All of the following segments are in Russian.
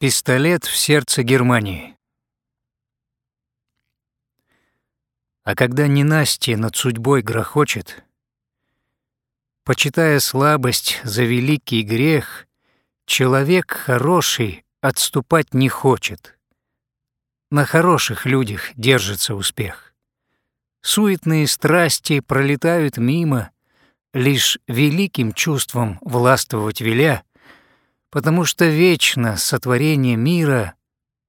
Пистолет в сердце Германии. А когда ненастье над судьбой грохочет, Почитая слабость за великий грех, Человек хороший отступать не хочет. На хороших людях держится успех. Суетные страсти пролетают мимо, Лишь великим чувством властвовать веля, потому что вечно сотворение мира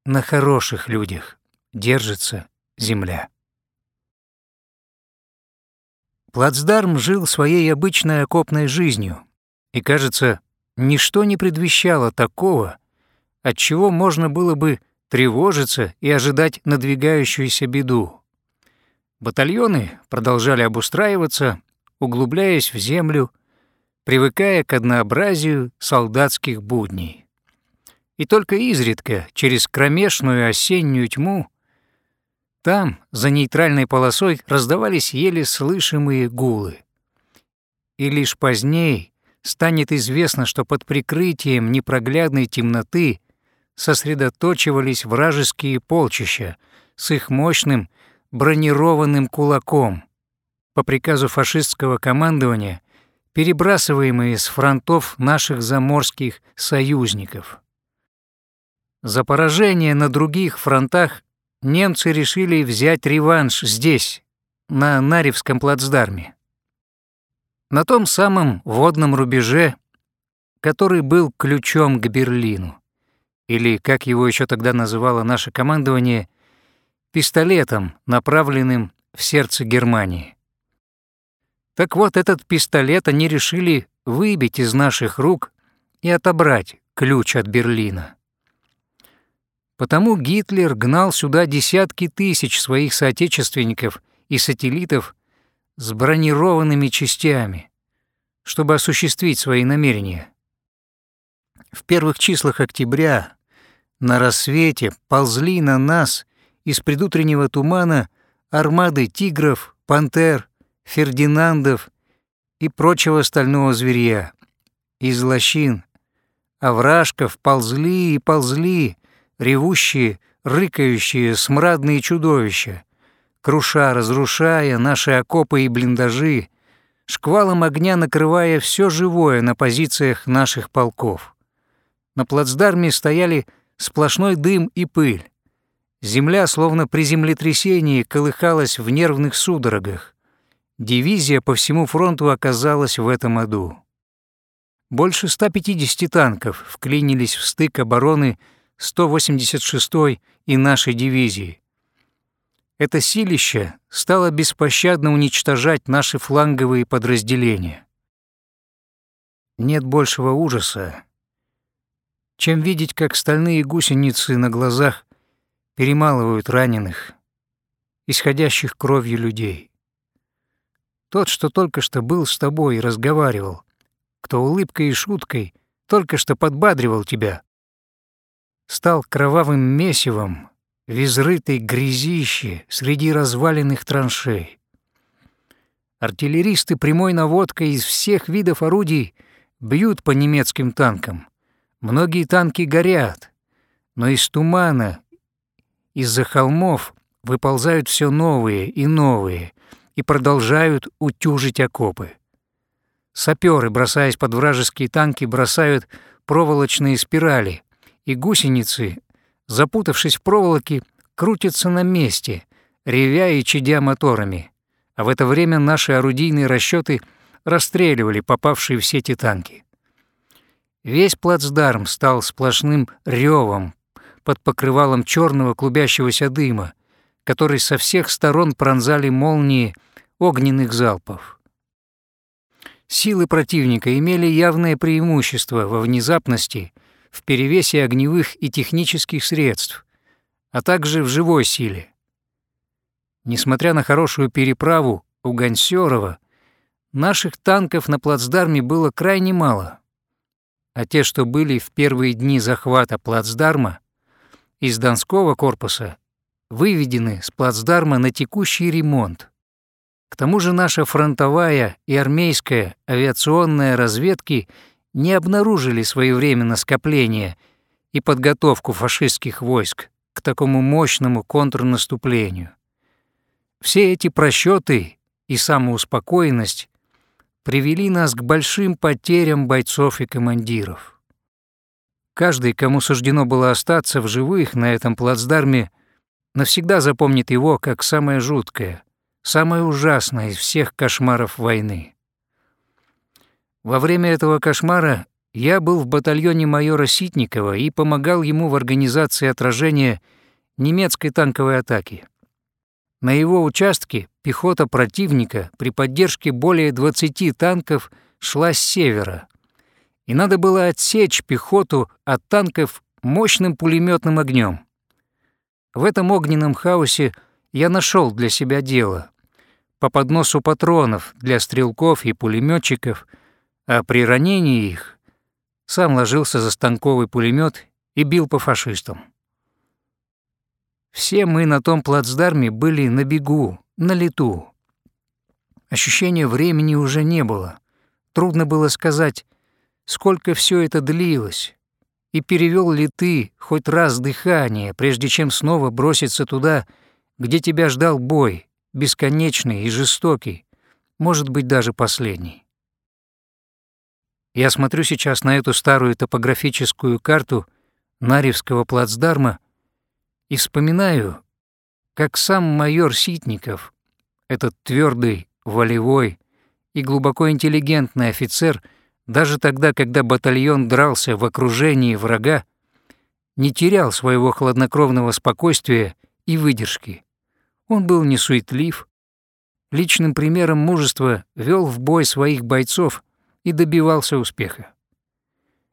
на хороших людях держится земля. Плацдарм жил своей обычной окопной жизнью, и, кажется, ничто не предвещало такого, от чего можно было бы тревожиться и ожидать надвигающуюся беду. Батальоны продолжали обустраиваться, углубляясь в землю, привыкая к однообразию солдатских будней. И только изредка, через кромешную осеннюю тьму, там, за нейтральной полосой, раздавались еле слышимые гулы. И лишь позднее станет известно, что под прикрытием непроглядной темноты сосредоточивались вражеские полчища с их мощным бронированным кулаком. По приказу фашистского командования перебрасываемые с фронтов наших заморских союзников. За поражение на других фронтах немцы решили взять реванш здесь, на Наревском плацдарме. На том самом водном рубеже, который был ключом к Берлину, или, как его еще тогда называло наше командование, пистолетом, направленным в сердце Германии. Так вот, этот пистолет они решили выбить из наших рук и отобрать ключ от Берлина. Потому Гитлер гнал сюда десятки тысяч своих соотечественников и сателлитов с бронированными частями, чтобы осуществить свои намерения. В первых числах октября на рассвете ползли на нас из предутреннего тумана армады тигров, пантер, Фердинандов и прочего стального зверья. Из лощин, овражков ползли и ползли ревущие, рыкающие, смрадные чудовища, круша, разрушая наши окопы и блиндажи, шквалом огня накрывая все живое на позициях наших полков. На плацдарме стояли сплошной дым и пыль. Земля, словно при землетрясении, колыхалась в нервных судорогах. Дивизия по всему фронту оказалась в этом аду. Больше 150 танков вклинились в стык обороны 186-й и нашей дивизии. Это силище стало беспощадно уничтожать наши фланговые подразделения. Нет большего ужаса, чем видеть, как стальные гусеницы на глазах перемалывают раненых, исходящих кровью людей. Тот, что только что был с тобой и разговаривал, кто улыбкой и шуткой только что подбадривал тебя, стал кровавым месивом в изрытой грязище среди разваленных траншей. Артиллеристы прямой наводкой из всех видов орудий бьют по немецким танкам. Многие танки горят, но из тумана, из-за холмов выползают все новые и новые, и продолжают утюжить окопы. Саперы, бросаясь под вражеские танки, бросают проволочные спирали, и гусеницы, запутавшись в проволоке, крутятся на месте, ревя и чадя моторами. А в это время наши орудийные расчеты расстреливали попавшие в сети танки. Весь плацдарм стал сплошным ревом под покрывалом черного клубящегося дыма, который со всех сторон пронзали молнии огненных залпов. Силы противника имели явное преимущество во внезапности, в перевесе огневых и технических средств, а также в живой силе. Несмотря на хорошую переправу у Гонсёрова, наших танков на плацдарме было крайне мало, а те, что были в первые дни захвата плацдарма, из Донского корпуса выведены с плацдарма на текущий ремонт. К тому же наша фронтовая и армейская авиационная разведки не обнаружили своевременно скопления и подготовку фашистских войск к такому мощному контрнаступлению. Все эти просчеты и самоуспокоенность привели нас к большим потерям бойцов и командиров. Каждый, кому суждено было остаться в живых на этом плацдарме, навсегда запомнит его как самое жуткое, самое ужасное из всех кошмаров войны. Во время этого кошмара я был в батальоне майора Ситникова и помогал ему в организации отражения немецкой танковой атаки. На его участке пехота противника при поддержке более 20 танков шла с севера, и надо было отсечь пехоту от танков мощным пулеметным огнем. В этом огненном хаосе я нашел для себя дело. По подносу патронов для стрелков и пулеметчиков, а при ранении их сам ложился за станковый пулемет и бил по фашистам. Все мы на том плацдарме были на бегу, на лету. Ощущения времени уже не было. Трудно было сказать, сколько все это длилось. И перевел ли ты хоть раз дыхание, прежде чем снова броситься туда, где тебя ждал бой, бесконечный и жестокий, может быть, даже последний. Я смотрю сейчас на эту старую топографическую карту Наревского плацдарма и вспоминаю, как сам майор Ситников, этот твердый, волевой и глубоко интеллигентный офицер, даже тогда, когда батальон дрался в окружении врага, не терял своего хладнокровного спокойствия и выдержки. Он был несуетлив, личным примером мужества вел в бой своих бойцов и добивался успеха.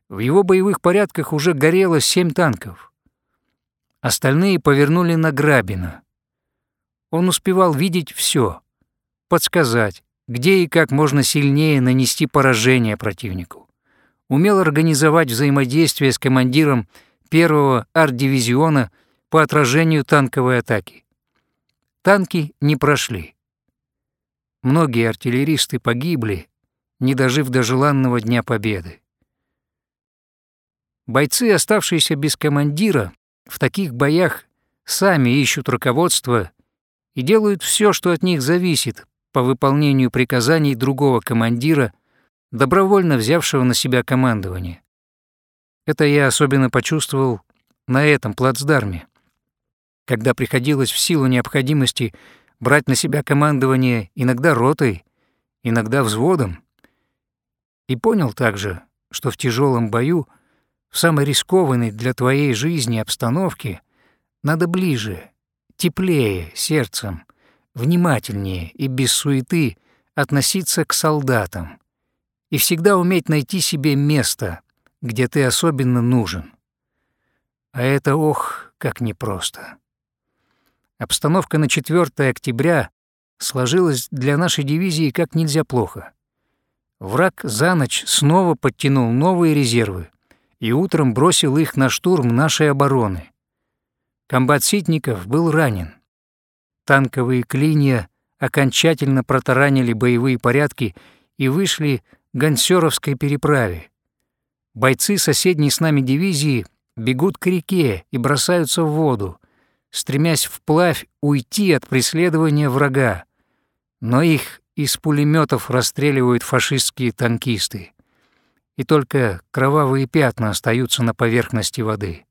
В его боевых порядках уже горело семь танков. Остальные повернули на Грабина. Он успевал видеть все, подсказать, где и как можно сильнее нанести поражение противнику. Умел организовать взаимодействие с командиром первого арт-дивизиона по отражению танковой атаки. Танки не прошли. Многие артиллеристы погибли, не дожив до желанного Дня Победы. Бойцы, оставшиеся без командира, в таких боях сами ищут руководство и делают все, что от них зависит, по выполнению приказаний другого командира, добровольно взявшего на себя командование. Это я особенно почувствовал на этом плацдарме, когда приходилось в силу необходимости брать на себя командование иногда ротой, иногда взводом, и понял также, что в тяжелом бою — в самой рискованной для твоей жизни обстановке надо ближе, теплее сердцем, внимательнее и без суеты относиться к солдатам и всегда уметь найти себе место, где ты особенно нужен. А это, ох, как непросто. Обстановка на 4 октября сложилась для нашей дивизии как нельзя плохо. Враг за ночь снова подтянул новые резервы, и утром бросил их на штурм нашей обороны. Комбат Ситников был ранен. Танковые клинья окончательно протаранили боевые порядки и вышли к Гансеровской переправе. Бойцы соседней с нами дивизии бегут к реке и бросаются в воду, стремясь вплавь уйти от преследования врага, но их из пулеметов расстреливают фашистские танкисты и только кровавые пятна остаются на поверхности воды.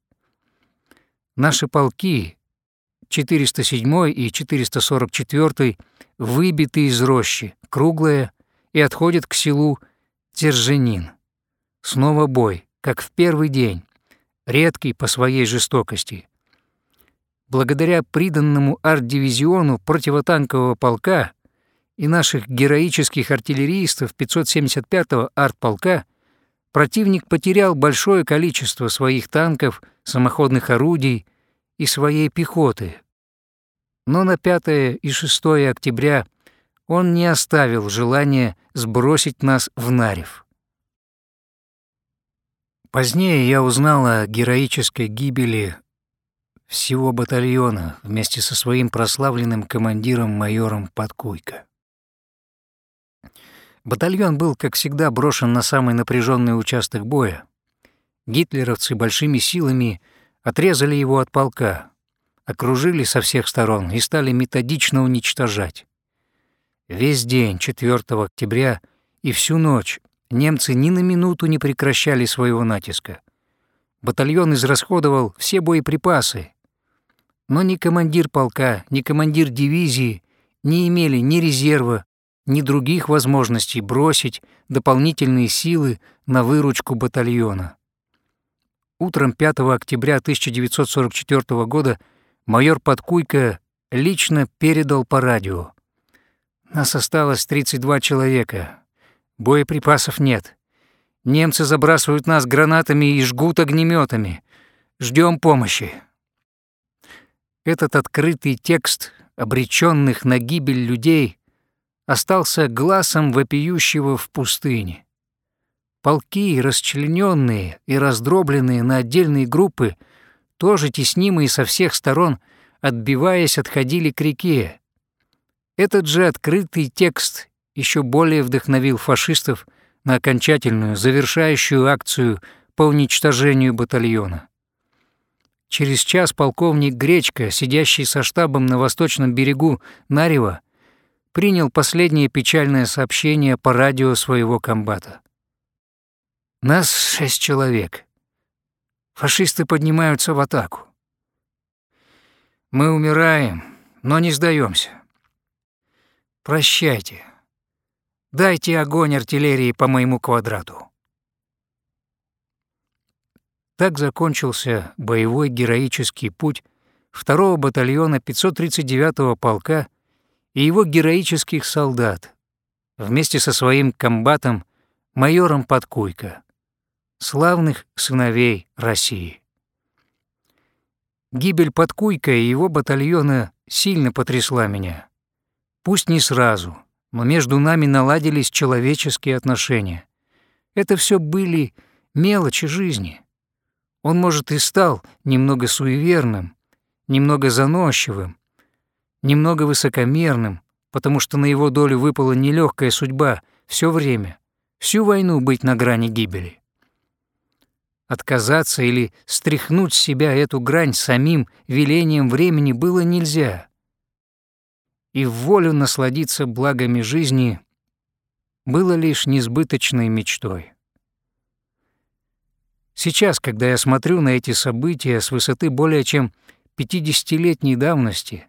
Наши полки, 407 и 444, выбиты из рощи, круглые, и отходят к селу Терженин. Снова бой, как в первый день, редкий по своей жестокости. Благодаря приданному арт-дивизиону противотанкового полка и наших героических артиллеристов 575-го артполка противник потерял большое количество своих танков, самоходных орудий и своей пехоты. Но на 5 и 6 октября он не оставил желания сбросить нас в Нарев. Позднее я узнал о героической гибели всего батальона вместе со своим прославленным командиром майором Подкуйко. Батальон был, как всегда, брошен на самый напряженный участок боя, гитлеровцы большими силами отрезали его от полка, окружили со всех сторон и стали методично уничтожать. Весь день 4 октября и всю ночь немцы ни на минуту не прекращали своего натиска. Батальон израсходовал все боеприпасы, но ни командир полка, ни командир дивизии не имели ни резерва, ни других возможностей бросить дополнительные силы на выручку батальона. Утром 5 октября 1944 года майор Подкуйко лично передал по радио. Нас осталось 32 человека. Боеприпасов нет. Немцы забрасывают нас гранатами и жгут огнеметами. Ждем помощи. Этот открытый текст обреченных на гибель людей остался глазом вопиющего в пустыне. Полки, расчлененные и раздробленные на отдельные группы, тоже теснимые со всех сторон, отбиваясь, отходили к реке. Этот же открытый текст еще более вдохновил фашистов на окончательную, завершающую акцию по уничтожению батальона. Через час полковник Гречка, сидящий со штабом на восточном берегу Нарева, принял последнее печальное сообщение по радио своего комбата. «Нас шесть человек. Фашисты поднимаются в атаку. Мы умираем, но не сдаемся. Прощайте. Дайте огонь артиллерии по моему квадрату». Так закончился боевой героический путь 2-го батальона 539-го полка и его героических солдат вместе со своим комбатом майором Подкуйко, славных сыновей России. Гибель Подкуйка и его батальона сильно потрясла меня. Пусть не сразу, но между нами наладились человеческие отношения. Это все были мелочи жизни. Он, может, и стал немного суеверным, немного заносчивым, немного высокомерным, потому что на его долю выпала нелегкая судьба все время, всю войну быть на грани гибели. Отказаться или стряхнуть с себя эту грань самим велением времени было нельзя. И в волю насладиться благами жизни было лишь несбыточной мечтой. Сейчас, когда я смотрю на эти события с высоты более чем 50-летней давности,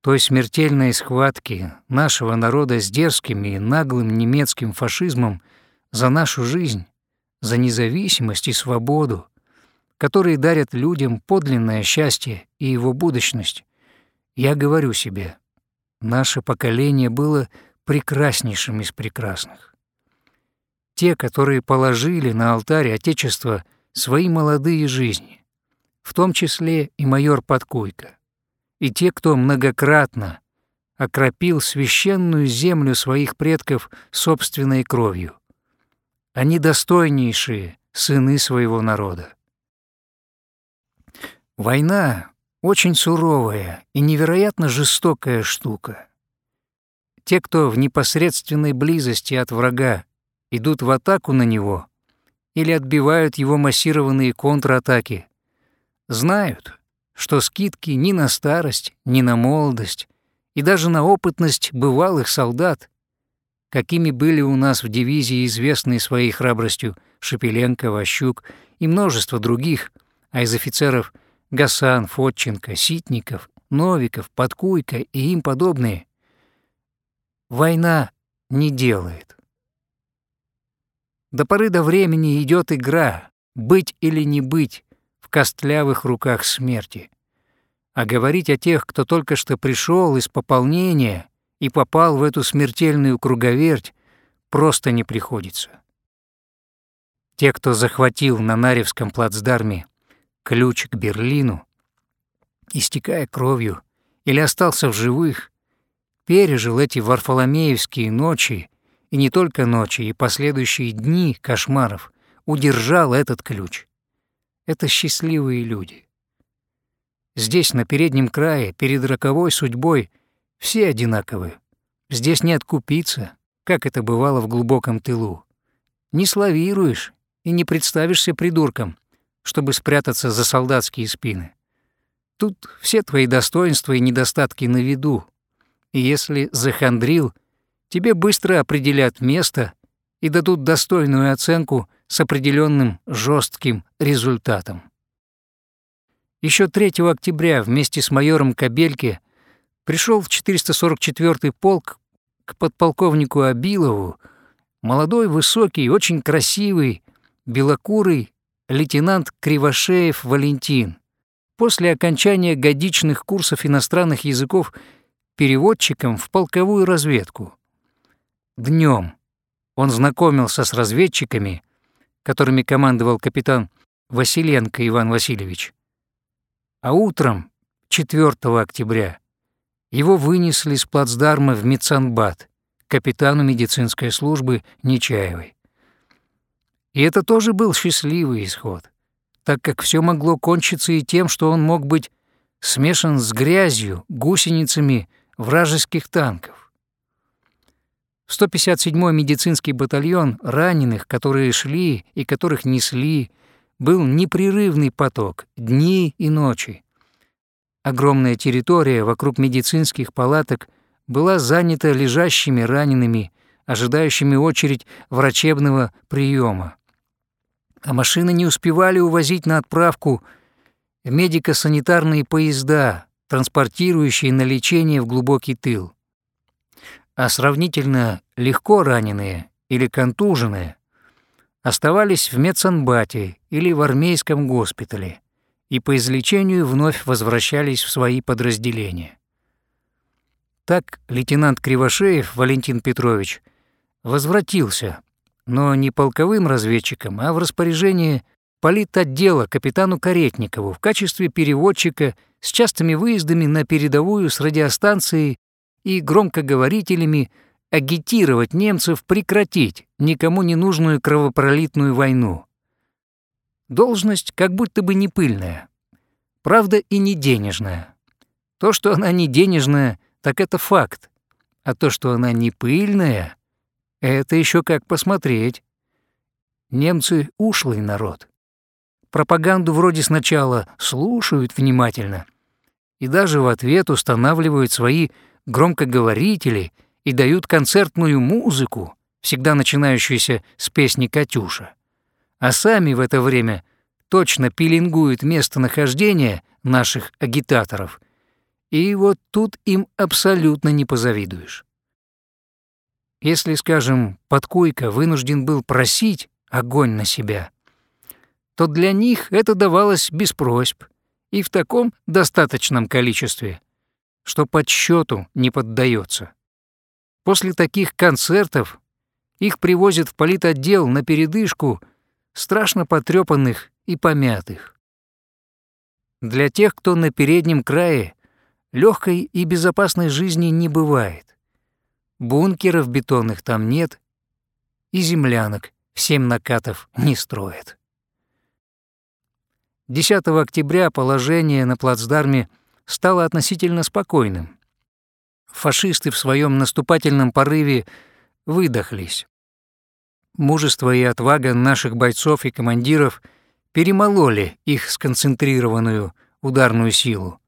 той смертельной схватки нашего народа с дерзким и наглым немецким фашизмом за нашу жизнь, за независимость и свободу, которые дарят людям подлинное счастье и его будущность, я говорю себе, наше поколение было прекраснейшим из прекрасных. Те, которые положили на алтарь Отечества свои молодые жизни, в том числе и майор Подкуйко, и те, кто многократно окропил священную землю своих предков собственной кровью. Они достойнейшие сыны своего народа. Война — очень суровая и невероятно жестокая штука. Те, кто в непосредственной близости от врага идут в атаку на него или отбивают его массированные контратаки, знают, что скидки ни на старость, ни на молодость и даже на опытность бывалых солдат, какими были у нас в дивизии известные своей храбростью Шепеленко, Ващук и множество других, а из офицеров Гасан, Фотченко, Ситников, Новиков, Подкуйко и им подобные, война не делает. До поры до времени идет игра, быть или не быть, костлявых руках смерти. А говорить о тех, кто только что пришел из пополнения и попал в эту смертельную круговерть, просто не приходится. Те, кто захватил на Наревском плацдарме ключ к Берлину, истекая кровью, или остался в живых, пережил эти варфоломеевские ночи, и не только ночи, и последующие дни кошмаров, удержал этот ключ это счастливые люди. Здесь, на переднем крае, перед роковой судьбой, все одинаковы. Здесь не откупиться, как это бывало в глубоком тылу. Не славируешь, и не представишься придурком, чтобы спрятаться за солдатские спины. Тут все твои достоинства и недостатки на виду, и если захандрил, тебе быстро определят место и дадут достойную оценку с определенным жестким результатом. Еще 3 октября вместе с майором Кабельке пришел в 444-й полк к подполковнику Абилову молодой, высокий, очень красивый, белокурый лейтенант Кривошеев Валентин. После окончания годичных курсов иностранных языков переводчиком в полковую разведку. Днем он знакомился с разведчиками, которыми командовал капитан Василенко Иван Васильевич. А утром, 4 октября, его вынесли с плацдарма в Мецанбат, капитану медицинской службы Нечаевой. И это тоже был счастливый исход, так как все могло кончиться и тем, что он мог быть смешан с грязью, гусеницами вражеских танков. 157-й медицинский батальон раненых, которые шли и которых несли, был непрерывный поток, дни и ночи. Огромная территория вокруг медицинских палаток была занята лежащими ранеными, ожидающими очередь врачебного приема. А машины не успевали увозить на отправку медико-санитарные поезда, транспортирующие на лечение в глубокий тыл. А сравнительно легко раненые или контуженные оставались в медсанбате или в армейском госпитале и по излечению вновь возвращались в свои подразделения. Так лейтенант Кривошеев Валентин Петрович возвратился, но не полковым разведчиком, а в распоряжение политотдела капитану Каретникову в качестве переводчика с частыми выездами на передовую с радиостанцией и громкоговорителями агитировать немцев прекратить никому не нужную кровопролитную войну. Должность как будто бы не пыльная, правда и не денежная. То, что она не денежная, так это факт, а то, что она не пыльная, это еще как посмотреть. Немцы — ушлый народ пропаганду вроде сначала слушают внимательно и даже в ответ устанавливают свои громкоговорители и дают концертную музыку, всегда начинающуюся с песни «Катюша». А сами в это время точно пеленгуют местонахождение наших агитаторов, и вот тут им абсолютно не позавидуешь. Если, скажем, Подкуйка вынужден был просить огонь на себя — то для них это давалось без просьб и в таком достаточном количестве, что подсчету не поддается. После таких концертов их привозят в политотдел на передышку страшно потрепанных и помятых. Для тех, кто на переднем крае, легкой и безопасной жизни не бывает. Бункеров бетонных там нет, и землянок в семь накатов не строят. 10 октября положение на плацдарме стало относительно спокойным. Фашисты в своем наступательном порыве выдохлись. Мужество и отвага наших бойцов и командиров перемололи их сконцентрированную ударную силу.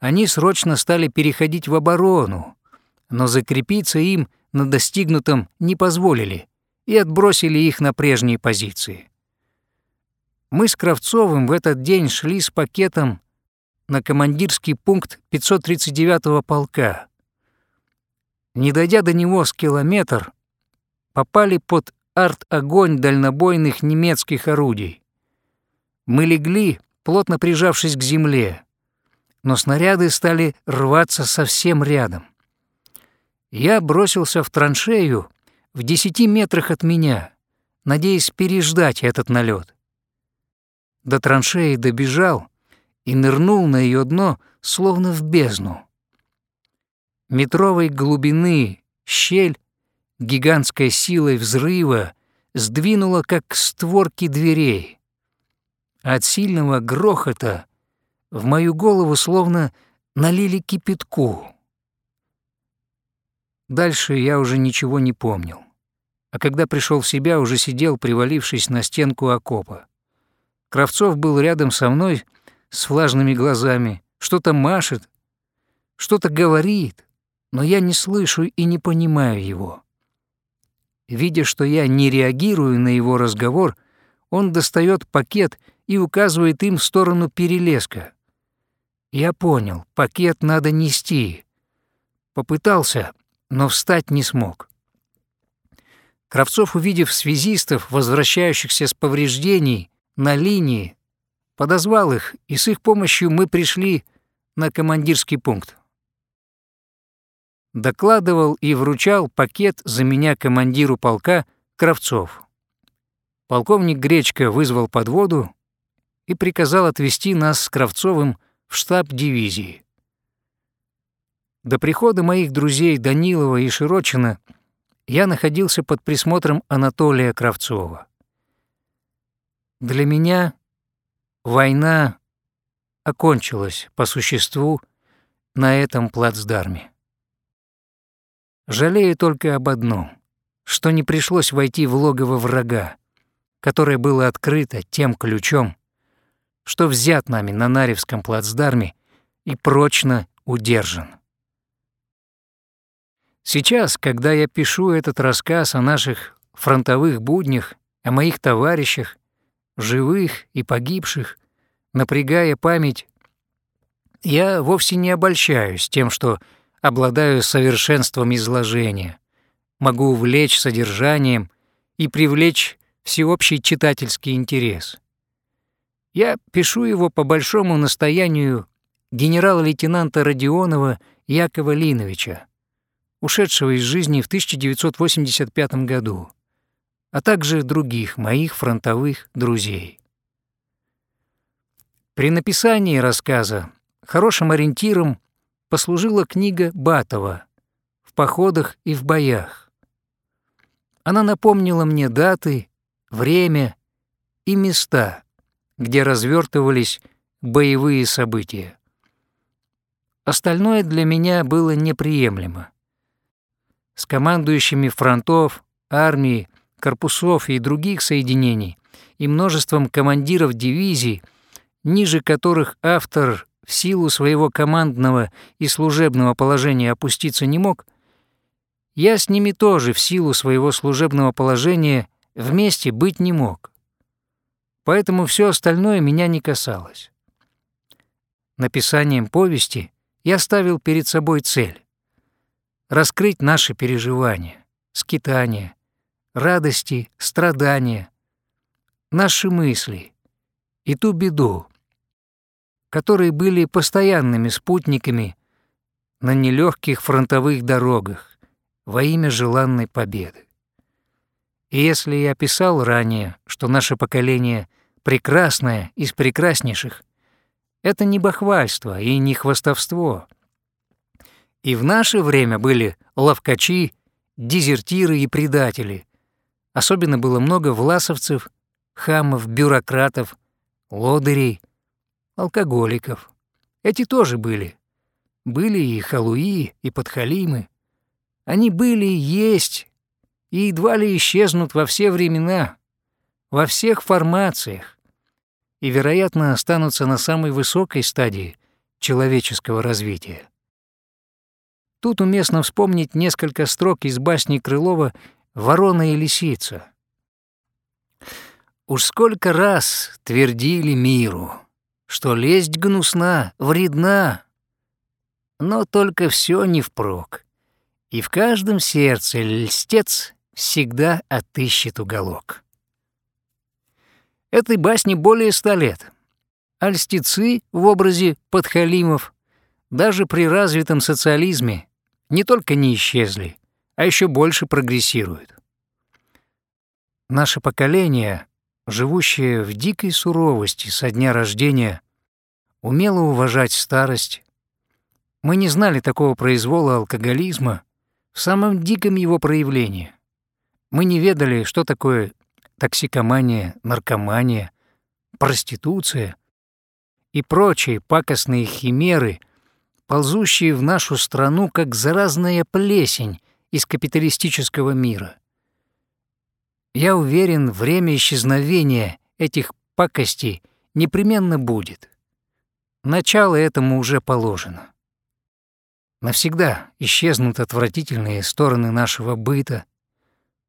Они срочно стали переходить в оборону, но закрепиться им на достигнутом не позволили и отбросили их на прежние позиции. Мы с Кравцовым в этот день шли с пакетом на командирский пункт 539-го полка. Не дойдя до него с километр, попали под арт-огонь дальнобойных немецких орудий. Мы легли, плотно прижавшись к земле, но снаряды стали рваться совсем рядом. Я бросился в траншею в десяти метрах от меня, надеясь переждать этот налет до траншеи добежал и нырнул на ее дно, словно в бездну. Метровой глубины щель гигантской силой взрыва сдвинула, как створки дверей. От сильного грохота в мою голову словно налили кипятку. Дальше я уже ничего не помнил. а когда пришел в себя, уже сидел, привалившись на стенку окопа. Кравцов был рядом со мной с влажными глазами, что-то машет, что-то говорит, но я не слышу и не понимаю его. Видя, что я не реагирую на его разговор, он достает пакет и указывает им в сторону перелеска. Я понял, пакет надо нести. Попытался, но встать не смог. Кравцов, увидев связистов, возвращающихся с повреждений на линии, подозвал их, и с их помощью мы пришли на командирский пункт. Докладывал и вручал пакет за меня командиру полка Кравцов. Полковник Гречка вызвал подводу и приказал отвезти нас с Кравцовым в штаб дивизии. До прихода моих друзей Данилова и Широчина я находился под присмотром Анатолия Кравцова. Для меня война окончилась по существу на этом плацдарме. Жалею только об одном, что не пришлось войти в логово врага, которое было открыто тем ключом, что взят нами на Наревском плацдарме и прочно удержан. Сейчас, когда я пишу этот рассказ о наших фронтовых буднях, о моих товарищах, живых и погибших, напрягая память, я вовсе не обольщаюсь тем, что обладаю совершенством изложения, могу увлечь содержанием и привлечь всеобщий читательский интерес. Я пишу его по большому настоянию генерала-лейтенанта Родионова Якова Линовича, ушедшего из жизни в 1985 году, а также других моих фронтовых друзей. При написании рассказа хорошим ориентиром послужила книга Батова «В походах и в боях». Она напомнила мне даты, время и места, где развертывались боевые события. Остальное для меня было неприемлемо с командующими фронтов, армии, корпусов и других соединений и множеством командиров дивизий, ниже которых автор в силу своего командного и служебного положения опуститься не мог, я с ними тоже в силу своего служебного положения вместе быть не мог. Поэтому все остальное меня не касалось. Написанием повести я ставил перед собой цель раскрыть наши переживания, скитания, радости, страдания, наши мысли и ту беду, которые были постоянными спутниками на нелегких фронтовых дорогах во имя желанной победы. И если я писал ранее, что наше поколение прекрасное из прекраснейших, это не бахвальство и не хвастовство — и в наше время были ловкачи, дезертиры и предатели. Особенно было много власовцев, хамов, бюрократов, лодырей, алкоголиков. Эти тоже были. Были и халуи, и подхалимы. Они были и есть, и едва ли исчезнут во все времена, во всех формациях, и, вероятно, останутся на самой высокой стадии человеческого развития. Тут уместно вспомнить несколько строк из басни Крылова «Ворона и лисица». Уж сколько раз твердили миру, что лесть гнусна, вредна, но только все не впрок, и в каждом сердце льстец всегда отыщет уголок. Этой басне более ста лет, а льстецы в образе подхалимов даже при развитом социализме не только не исчезли, а еще больше прогрессируют. Наше поколение, живущее в дикой суровости со дня рождения, умело уважать старость. Мы не знали такого произвола алкоголизма в самом диком его проявлении. Мы не ведали, что такое токсикомания, наркомания, проституция и прочие пакостные химеры, ползущие в нашу страну, как заразная плесень из капиталистического мира. Я уверен, время исчезновения этих пакостей непременно будет. Начало этому уже положено. Навсегда исчезнут отвратительные стороны нашего быта.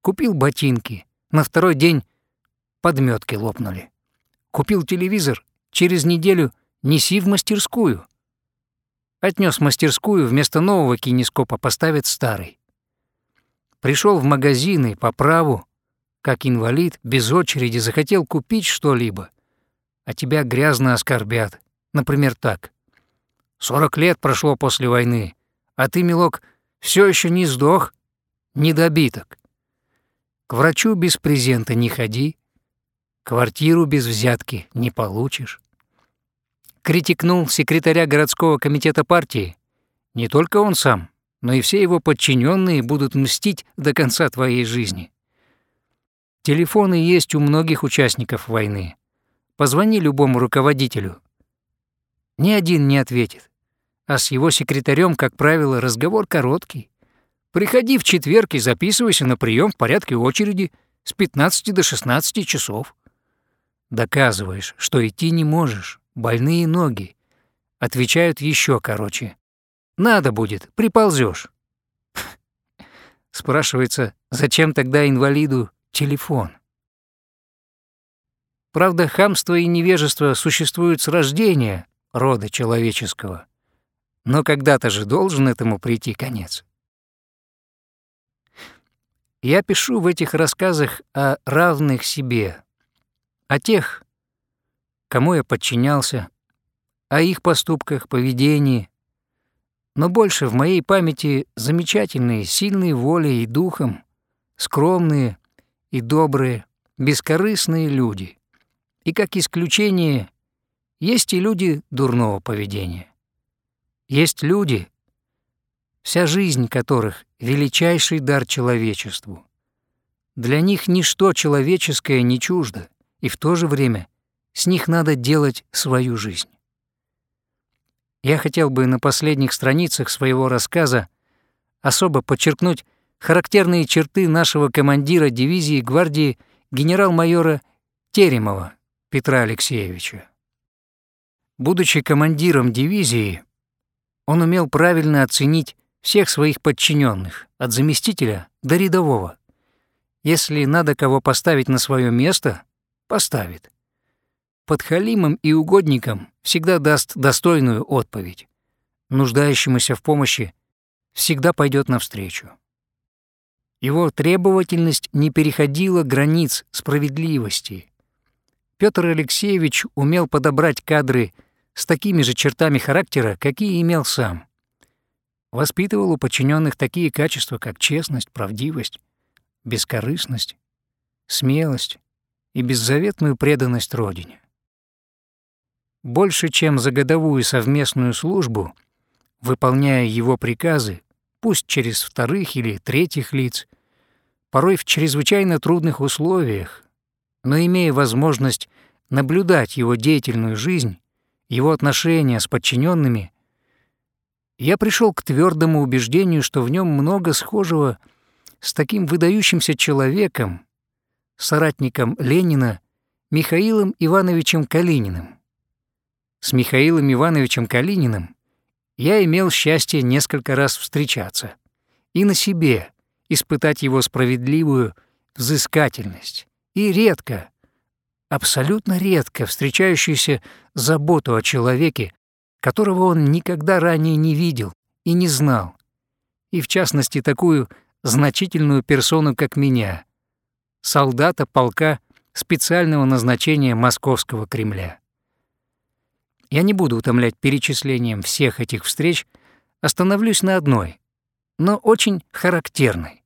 Купил ботинки, на второй день подметки лопнули. Купил телевизор, через неделю неси в мастерскую. Отнес мастерскую, вместо нового кинескопа поставят старый. Пришел в магазин и по праву, как инвалид, без очереди захотел купить что-либо, а тебя грязно оскорбят. Например, так. «Сорок лет прошло после войны, а ты, милок, все еще не сдох, недобиток. К врачу без презента не ходи, квартиру без взятки не получишь. Критикнул секретаря городского комитета партии. Не только он сам, но и все его подчиненные будут мстить до конца твоей жизни. Телефоны есть у многих участников войны. Позвони любому руководителю. Ни один не ответит а с его секретарем, как правило, разговор короткий. Приходи в четверг и записывайся на прием в порядке очереди с 15 до 16 часов. Доказываешь, что идти не можешь, больные ноги. Отвечают еще короче. Надо будет, приползешь. Спрашивается, зачем тогда инвалиду телефон? Правда, хамство и невежество существуют с рождения рода человеческого. Но когда-то же должен этому прийти конец. Я пишу в этих рассказах о равных себе, о тех, кому я подчинялся, о их поступках, поведении, но больше в моей памяти замечательные, сильные волей и духом, скромные и добрые, бескорыстные люди. И как исключение, есть и люди дурного поведения. Есть люди, вся жизнь которых — величайший дар человечеству. Для них ничто человеческое не чуждо, и в то же время с них надо делать свою жизнь. Я хотел бы на последних страницах своего рассказа особо подчеркнуть характерные черты нашего командира дивизии гвардии генерал-майора Теремова Петра Алексеевича. Будучи командиром дивизии, он умел правильно оценить всех своих подчиненных, от заместителя до рядового. Если надо кого поставить на свое место, поставит. Подхалимам и угодникам всегда даст достойную отповедь. Нуждающемуся в помощи всегда пойдет навстречу. Его требовательность не переходила границ справедливости. Петр Алексеевич умел подобрать кадры с такими же чертами характера, какие имел сам. Воспитывал у подчиненных такие качества, как честность, правдивость, бескорыстность, смелость и беззаветную преданность Родине. Больше, чем за годовую совместную службу, выполняя его приказы, пусть через вторых или третьих лиц, порой в чрезвычайно трудных условиях, но имея возможность наблюдать его деятельную жизнь, его отношения с подчиненными, я пришел к твердому убеждению, что в нем много схожего с таким выдающимся человеком, соратником Ленина Михаилом Ивановичем Калининым. С Михаилом Ивановичем Калининым я имел счастье несколько раз встречаться. И на себе испытать его справедливую взыскательность, и редко, абсолютно редко встречающуюся заботу о человеке, которого он никогда ранее не видел и не знал, и в частности такую значительную персону, как меня, солдата полка специального назначения Московского Кремля. Я не буду утомлять перечислением всех этих встреч, остановлюсь на одной, но очень характерной.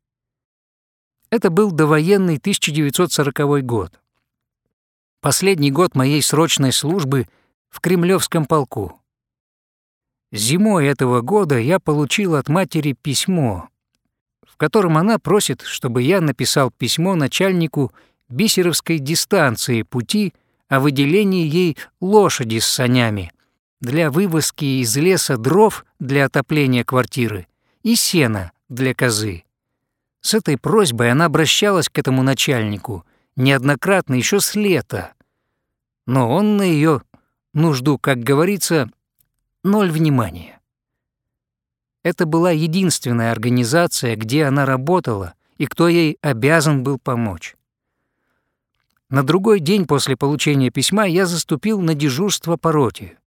Это был довоенный 1940 год последний год моей срочной службы в Кремлевском полку. Зимой этого года я получил от матери письмо, в котором она просит, чтобы я написал письмо начальнику Бисеровской дистанции пути о выделении ей лошади с санями для вывозки из леса дров для отопления квартиры и сена для козы. С этой просьбой она обращалась к этому начальнику неоднократно еще с лета. Но он на ее нужду, как говорится, ноль внимания. Это была единственная организация, где она работала и кто ей обязан был помочь. На другой день после получения письма я заступил на дежурство по роте.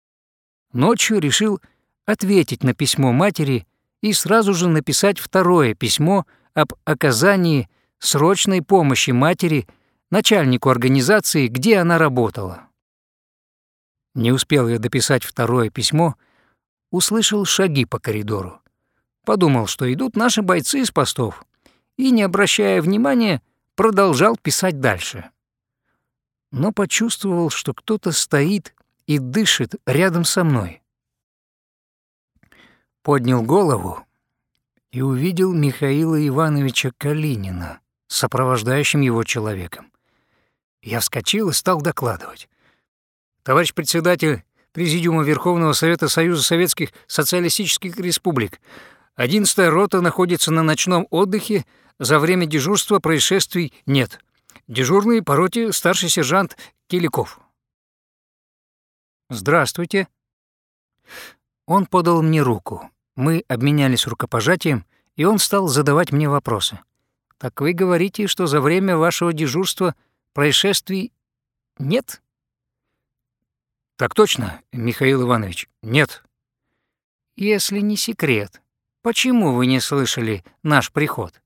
Ночью решил ответить на письмо матери и сразу же написать второе письмо об оказании срочной помощи матери начальнику организации, где она работала. Не успел я дописать второе письмо, услышал шаги по коридору. Подумал, что идут наши бойцы из постов, и, не обращая внимания, продолжал писать дальше. Но почувствовал, что кто-то стоит и дышит рядом со мной. Поднял голову и увидел Михаила Ивановича Калинина, сопровождающим его человеком. Я вскочил и стал докладывать. «Товарищ председатель Президиума Верховного Совета Союза Советских Социалистических Республик, Одиннадцатая рота находится на ночном отдыхе, за время дежурства происшествий нет. Дежурный по роте старший сержант Киликов. «Здравствуйте». Он подал мне руку. Мы обменялись рукопожатием, и он стал задавать мне вопросы. «Так вы говорите, что за время вашего дежурства происшествий нет?» «Так точно, Михаил Иванович, нет». «Если не секрет, Почему вы не слышали наш приход?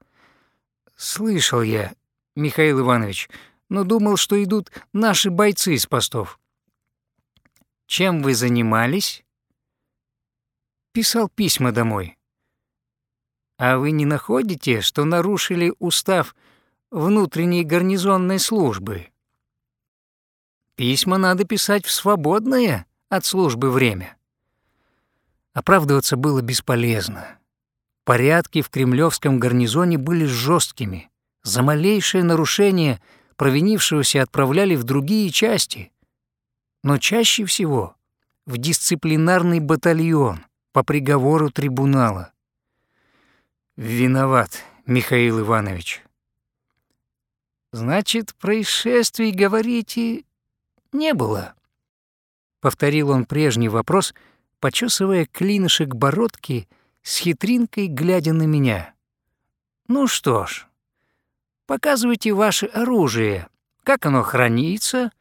Слышал я, Михаил Иванович, но думал, что идут наши бойцы из постов. Чем вы занимались? Писал письма домой. А вы не находите, что нарушили устав внутренней гарнизонной службы? Письма надо писать в свободное от службы время. Оправдываться было бесполезно. Порядки в кремлевском гарнизоне были жесткими. За малейшее нарушение провинившегося отправляли в другие части. Но чаще всего в дисциплинарный батальон по приговору трибунала. Виноват, Михаил Иванович. Значит, происшествий, говорите, не было? Повторил он прежний вопрос, почесывая клинышек бородки с хитринкой глядя на меня. «Ну что ж, показывайте ваше оружие, как оно хранится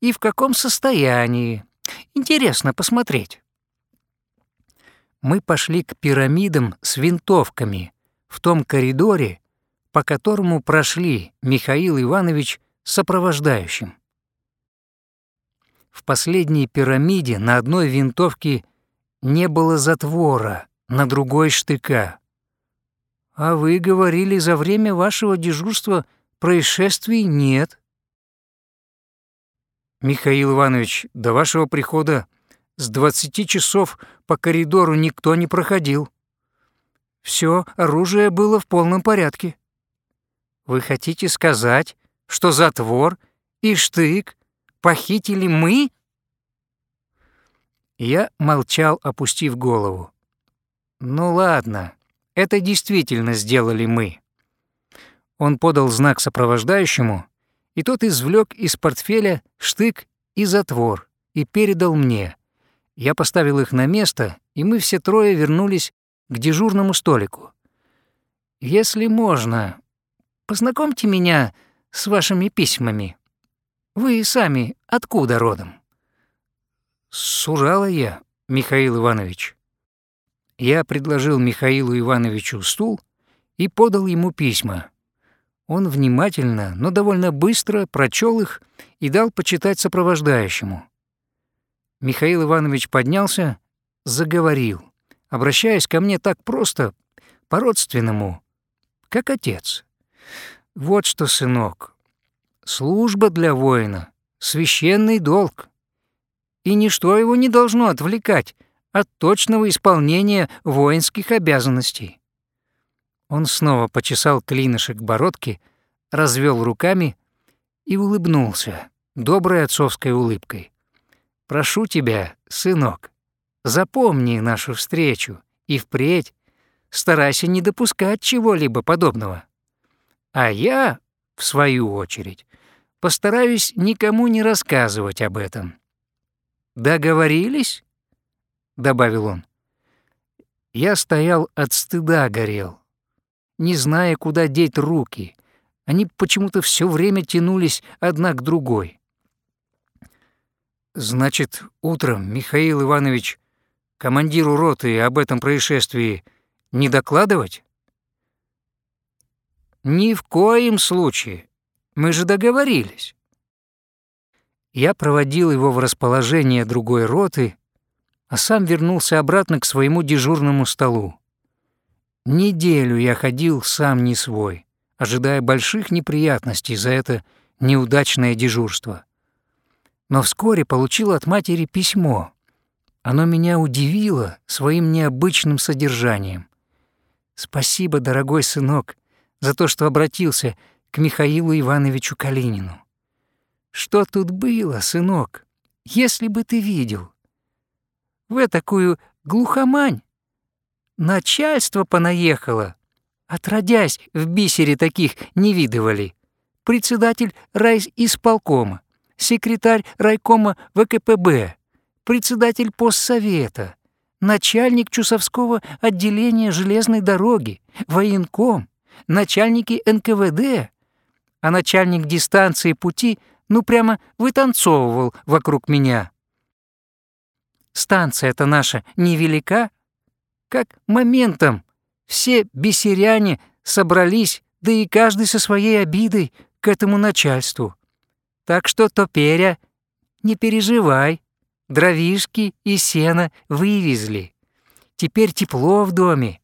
и в каком состоянии. Интересно посмотреть». Мы пошли к пирамидам с винтовками в том коридоре, по которому прошли Михаил Иванович сопровождающим. В последней пирамиде на одной винтовке не было затвора, на другой штыка. А вы говорили, за время вашего дежурства происшествий нет. Михаил Иванович, до вашего прихода с двадцати часов по коридору никто не проходил. Все оружие было в полном порядке. Вы хотите сказать, что затвор и штык похитили мы? Я молчал, опустив голову. «Ну ладно, это действительно сделали мы». Он подал знак сопровождающему, и тот извлек из портфеля штык и затвор и передал мне. Я поставил их на место, и мы все трое вернулись к дежурному столику. «Если можно, познакомьте меня с вашими письмами. Вы сами откуда родом?» «С Урала я, Михаил Иванович». Я предложил Михаилу Ивановичу стул и подал ему письма. Он внимательно, но довольно быстро прочел их и дал почитать сопровождающему. Михаил Иванович поднялся, заговорил, обращаясь ко мне так просто, по-родственному, как отец. «Вот что, сынок, служба для воина — священный долг, и ничто его не должно отвлекать от точного исполнения воинских обязанностей. Он снова почесал клинышек бородки, развел руками и улыбнулся доброй отцовской улыбкой. «Прошу тебя, сынок, запомни нашу встречу и впредь старайся не допускать чего-либо подобного. А я, в свою очередь, постараюсь никому не рассказывать об этом. Договорились? Добавил он. Я стоял от стыда горел, не зная, куда деть руки. Они почему-то все время тянулись одна к другой. Значит, утром Михаил Иванович командиру роты об этом происшествии не докладывать? Ни в коем случае. Мы же договорились. Я проводил его в расположение другой роты, а сам вернулся обратно к своему дежурному столу. Неделю я ходил сам не свой, ожидая больших неприятностей за это неудачное дежурство. Но вскоре получил от матери письмо. Оно меня удивило своим необычным содержанием. «Спасибо, дорогой сынок, за то, что обратился к Михаилу Ивановичу Калинину. Что тут было, сынок, если бы ты видел? В такую глухомань начальство понаехало. Отродясь, в бисере таких не видывали. Председатель райисполкома, секретарь райкома ВКПБ, председатель постсовета, начальник Чусовского отделения железной дороги, военком, начальники НКВД, а начальник дистанции пути ну прямо вытанцовывал вокруг меня. Станция-то наша невелика, как моментом все бисеряне собрались, да и каждый со своей обидой к этому начальству. Так что, Топеря, не переживай, дровишки и сено вывезли. Теперь тепло в доме,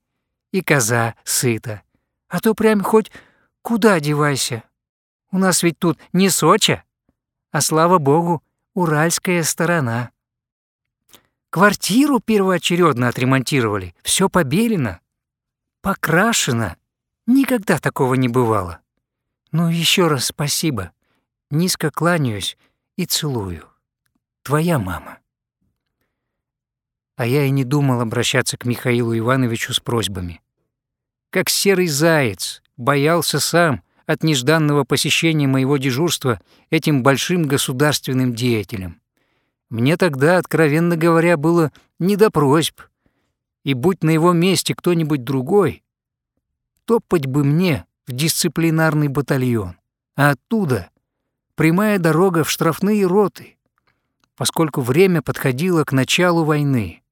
и коза сыта. А то прям хоть куда девайся. У нас ведь тут не Соча, а, слава богу, уральская сторона. Квартиру первоочередно отремонтировали, все побелено, покрашено. Никогда такого не бывало. Ну, еще раз спасибо. Низко кланяюсь и целую. Твоя мама. А я и не думал обращаться к Михаилу Ивановичу с просьбами. Как серый заяц, боялся сам от нежданного посещения моего дежурства этим большим государственным деятелем. Мне тогда, откровенно говоря, было не до просьб, и будь на его месте кто-нибудь другой, топать бы мне в дисциплинарный батальон, а оттуда прямая дорога в штрафные роты, поскольку время подходило к началу войны.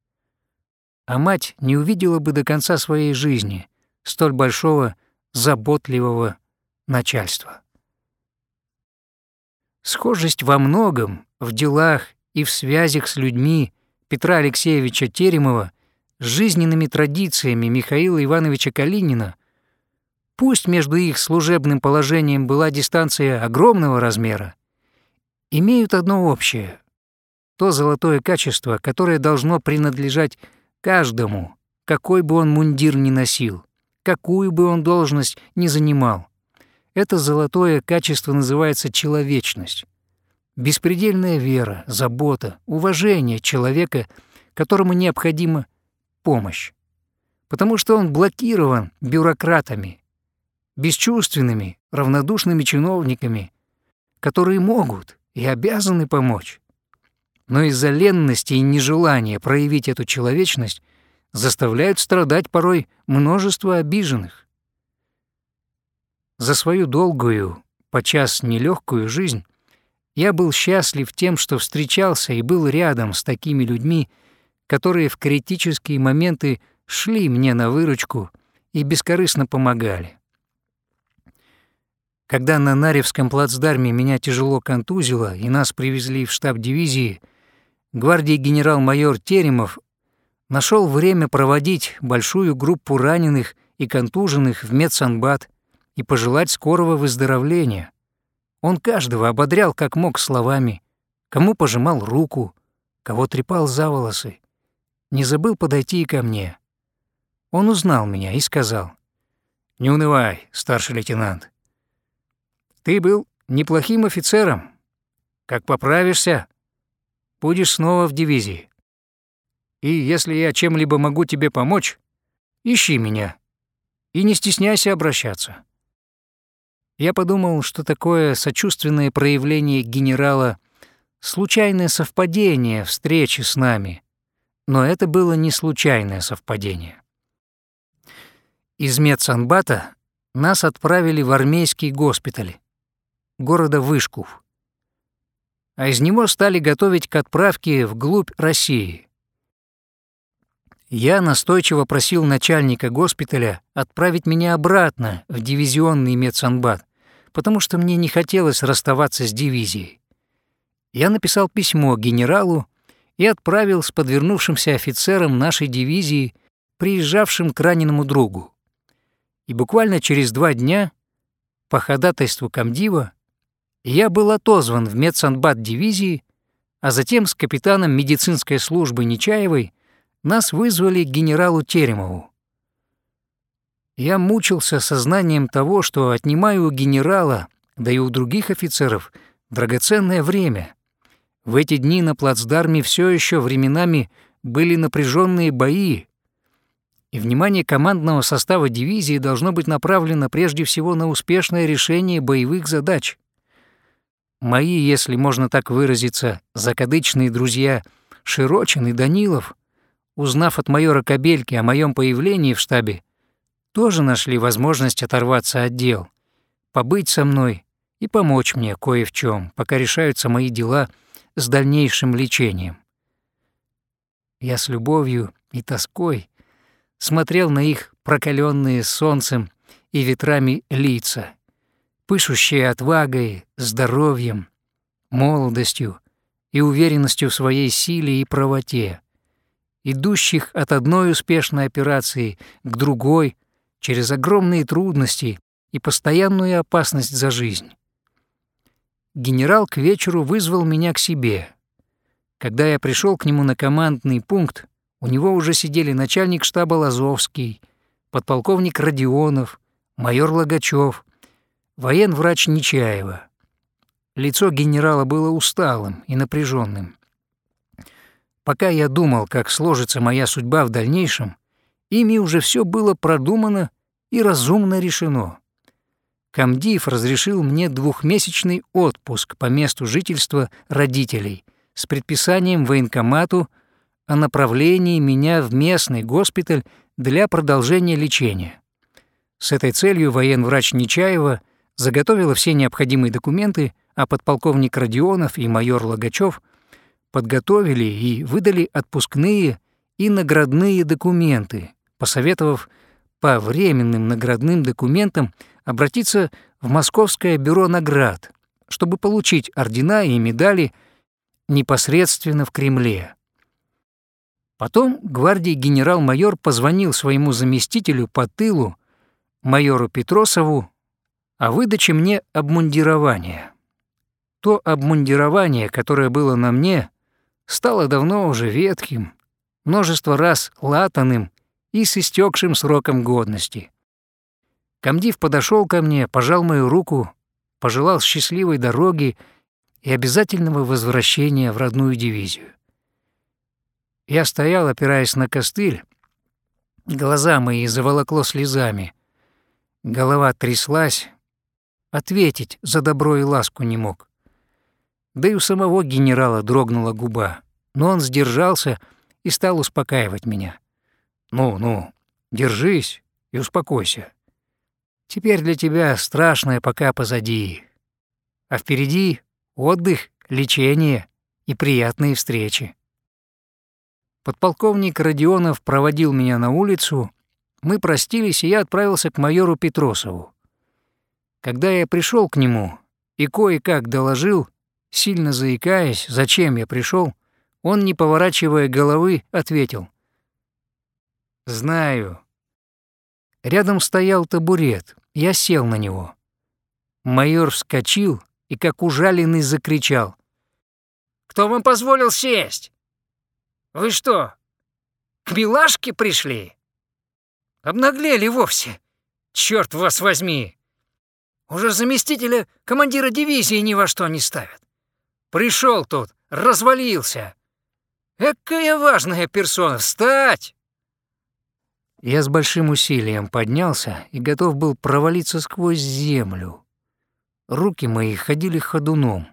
А мать не увидела бы до конца своей жизни столь большого заботливого начальства. Схожесть во многом в делах и в связях с людьми Петра Алексеевича Теремова с жизненными традициями Михаила Ивановича Калинина, пусть между их служебным положением была дистанция огромного размера, имеют одно общее — то золотое качество, которое должно принадлежать каждому, какой бы он мундир ни носил, какую бы он должность ни занимал. Это золотое качество называется человечность. Беспредельная вера, забота, уважение человека, которому необходима помощь. Потому что он блокирован бюрократами, бесчувственными, равнодушными чиновниками, которые могут и обязаны помочь. Но из-за ленности и нежелания проявить эту человечность заставляют страдать порой множество обиженных. За свою долгую, подчас нелегкую жизнь я был счастлив тем, что встречался и был рядом с такими людьми, которые в критические моменты шли мне на выручку и бескорыстно помогали. Когда на Наревском плацдарме меня тяжело контузило и нас привезли в штаб дивизии, гвардии генерал-майор Теремов нашел время проводить большую группу раненых и контуженных в медсанбат и пожелать скорого выздоровления. Он каждого ободрял как мог словами, кому пожимал руку, кого трепал за волосы. Не забыл подойти и ко мне. Он узнал меня и сказал, «Не унывай, старший лейтенант. Ты был неплохим офицером. Как поправишься, будешь снова в дивизии. И если я чем-либо могу тебе помочь, ищи меня и не стесняйся обращаться». Я подумал, что такое сочувственное проявление генерала — случайное совпадение встречи с нами. Но это было не случайное совпадение. Из медсанбата нас отправили в армейский госпиталь города Вышков, а из него стали готовить к отправке вглубь России. Я настойчиво просил начальника госпиталя отправить меня обратно в дивизионный медсанбат, потому что мне не хотелось расставаться с дивизией. Я написал письмо генералу и отправил с подвернувшимся офицером нашей дивизии, приезжавшим к раненому другу. И буквально через два дня, по ходатайству комдива, я был отозван в медсанбат дивизии, а затем с капитаном медицинской службы Нечаевой нас вызвали к генералу Теремову. Я мучился сознанием того, что отнимаю у генерала, да и у других офицеров, драгоценное время. В эти дни на плацдарме все еще временами были напряженные бои, и внимание командного состава дивизии должно быть направлено прежде всего на успешное решение боевых задач. Мои, если можно так выразиться, закадычные друзья Широчин и Данилов, узнав от майора Кобельки о моем появлении в штабе, тоже нашли возможность оторваться от дел, побыть со мной и помочь мне кое в чем, пока решаются мои дела с дальнейшим лечением. Я с любовью и тоской смотрел на их прокаленные солнцем и ветрами лица пышущие отвагой, здоровьем, молодостью и уверенностью в своей силе и правоте, идущих от одной успешной операции к другой через огромные трудности и постоянную опасность за жизнь. Генерал к вечеру вызвал меня к себе. Когда я пришел к нему на командный пункт, у него уже сидели начальник штаба Лазовский, подполковник Родионов, майор Логачев, военврач Нечаева. Лицо генерала было усталым и напряженным. Пока я думал, как сложится моя судьба в дальнейшем, ими уже все было продумано и разумно решено. Камдиев разрешил мне двухмесячный отпуск по месту жительства родителей с предписанием военкомату о направлении меня в местный госпиталь для продолжения лечения. С этой целью военврач Нечаева – заготовила все необходимые документы, а подполковник Родионов и майор Логачев подготовили и выдали отпускные и наградные документы, посоветовав по временным наградным документам обратиться в Московское бюро наград, чтобы получить ордена и медали непосредственно в Кремле. Потом гвардии генерал-майор позвонил своему заместителю по тылу, майору Петросову, о выдаче мне обмундирования. То обмундирование, которое было на мне, стало давно уже ветхим, множество раз латанным и с истекшим сроком годности. Комдив подошел ко мне, пожал мою руку, пожелал счастливой дороги и обязательного возвращения в родную дивизию. Я стоял, опираясь на костыль, глаза мои заволокло слезами, голова тряслась, ответить за добро и ласку не мог. Да и у самого генерала дрогнула губа, но он сдержался и стал успокаивать меня. «Ну, ну, держись и успокойся. Теперь для тебя страшное пока позади, а впереди отдых, лечение и приятные встречи». Подполковник Родионов проводил меня на улицу, мы простились, и я отправился к майору Петросову. Когда я пришел к нему и кое-как доложил, сильно заикаясь, зачем я пришел, он, не поворачивая головы, ответил. «Знаю». Рядом стоял табурет, я сел на него. Майор вскочил и, как ужаленный, закричал. «Кто вам позволил сесть? Вы что, к милашке пришли? Обнаглели вовсе, черт вас возьми!» Уже заместителя командира дивизии ни во что не ставят. Пришел тут, развалился. Экая важная персона, встать!» Я с большим усилием поднялся и готов был провалиться сквозь землю. руки мои ходили ходуном.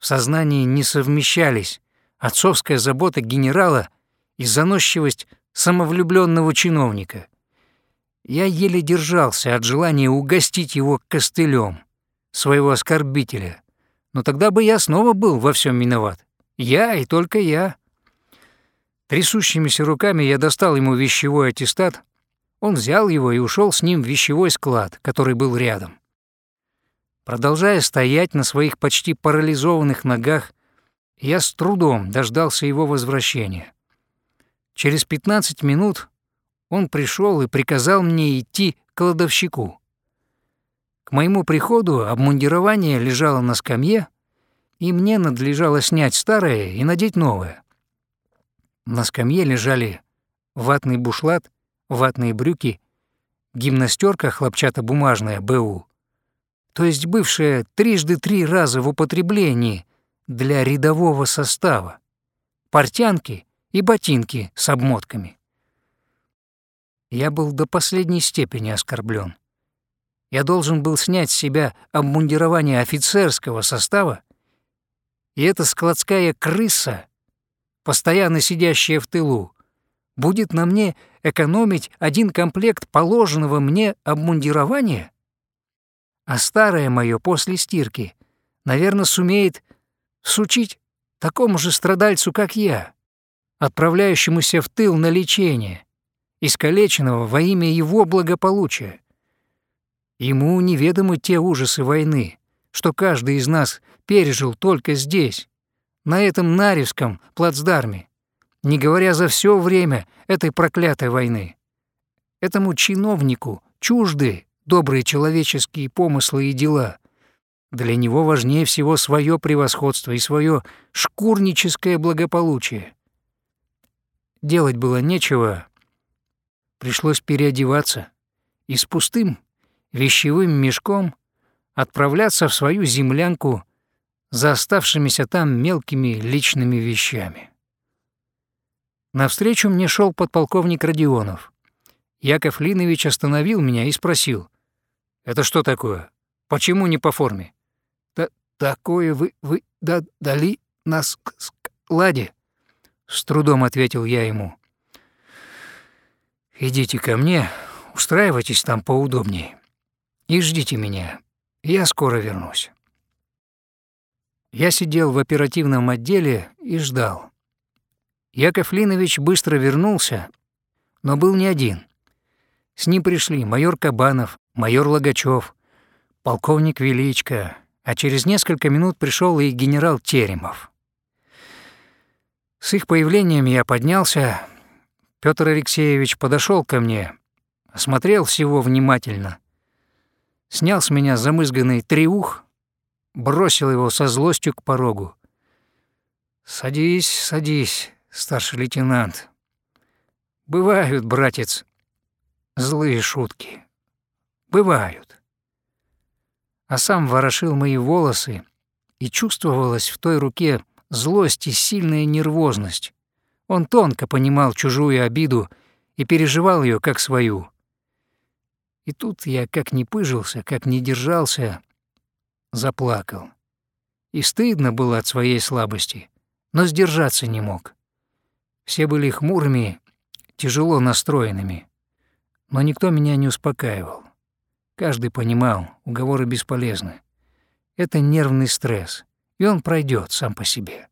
В сознании не совмещались отцовская забота генерала и заносчивость самовлюбленного чиновника. Я еле держался от желания угостить его костылем, своего оскорбителя, но тогда бы я снова был во всем виноват. Я и только я. Трясущимися руками я достал ему вещевой аттестат, он взял его и ушел с ним в вещевой склад, который был рядом. Продолжая стоять на своих почти парализованных ногах, я с трудом дождался его возвращения. Через 15 минут он пришел и приказал мне идти к кладовщику. К моему приходу обмундирование лежало на скамье, и мне надлежало снять старое и надеть новое. На скамье лежали ватный бушлат, ватные брюки, гимнастерка хлопчатобумажная БУ, то есть бывшая трижды три раза в употреблении для рядового состава, портянки и ботинки с обмотками. Я был до последней степени оскорблен. Я должен был снять с себя обмундирование офицерского состава, и эта складская крыса, постоянно сидящая в тылу, будет на мне экономить один комплект положенного мне обмундирования? А старое мое после стирки, наверное, сумеет сучить такому же страдальцу, как я, отправляющемуся в тыл на лечение, искалеченного во имя его благополучия. Ему неведомы те ужасы войны, что каждый из нас пережил только здесь, на этом Наревском плацдарме, не говоря за все время этой проклятой войны. Этому чиновнику чужды добрые человеческие помыслы и дела. Для него важнее всего свое превосходство и свое шкурническое благополучие. Делать было нечего, пришлось переодеваться и с пустым вещевым мешком отправляться в свою землянку за оставшимися там мелкими личными вещами. Навстречу мне шел подполковник Родионов. Яков Линович остановил меня и спросил, «Это что такое? Почему не по форме?» «Да такое вы, вы да, дали на складе», — с трудом ответил я ему. «Идите ко мне, устраивайтесь там поудобнее и ждите меня, я скоро вернусь». Я сидел в оперативном отделе и ждал. Яков Линович быстро вернулся, но был не один. С ним пришли майор Кабанов, майор Логачев, полковник Величко, а через несколько минут пришел и генерал Теремов. С их появлением я поднялся. Петр Алексеевич подошел ко мне, осмотрел всего внимательно, снял с меня замызганный триух, бросил его со злостью к порогу. «Садись, садись, старший лейтенант. Бывают, братец, злые шутки. Бывают. А сам ворошил мои волосы, и чувствовалась в той руке злость и сильная нервозность. Он тонко понимал чужую обиду и переживал ее как свою. И тут я как не пыжился, как не держался, заплакал. И стыдно было от своей слабости, но сдержаться не мог. Все были хмурыми, тяжело настроенными. Но никто меня не успокаивал. Каждый понимал, уговоры бесполезны. Это нервный стресс, и он пройдет сам по себе.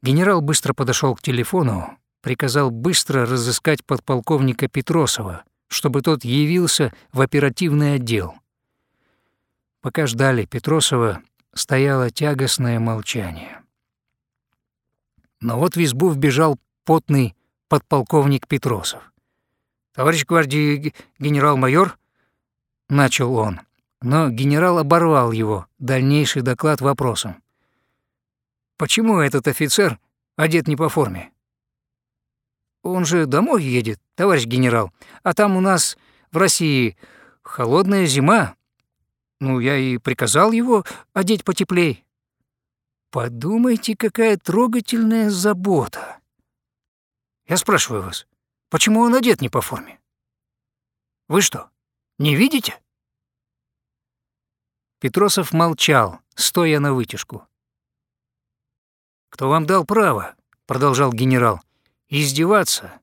Генерал быстро подошел к телефону, приказал быстро разыскать подполковника Петросова, чтобы тот явился в оперативный отдел. Пока ждали Петросова, стояло тягостное молчание. Но вот в избу вбежал потный подполковник Петросов. «Товарищ гвардии генерал-майор?» — начал он, но генерал оборвал его дальнейший доклад вопросом. «Почему этот офицер одет не по форме?» «Он же домой едет, товарищ генерал, а там у нас в России холодная зима. Ну, я и приказал его одеть потеплей». Подумайте, какая трогательная забота. Я спрашиваю вас, почему он одет не по форме? Вы что, не видите? Петросов молчал, стоя на вытяжку. «Кто вам дал право?» — продолжал генерал. «Издеваться,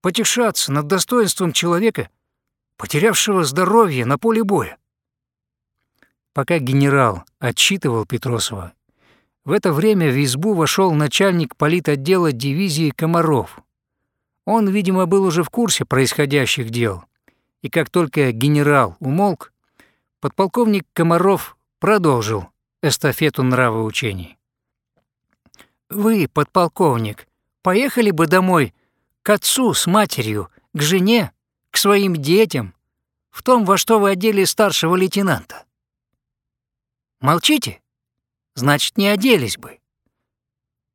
потешаться над достоинством человека, потерявшего здоровье на поле боя». Пока генерал отчитывал Петросова, в это время в избу вошел начальник политотдела дивизии Комаров. Он, видимо, был уже в курсе происходящих дел, и как только генерал умолк, подполковник Комаров продолжил эстафету нравоучений. «Вы, подполковник, поехали бы домой к отцу с матерью, к жене, к своим детям, в том, во что вы одели старшего лейтенанта? Молчите? Значит, не оделись бы.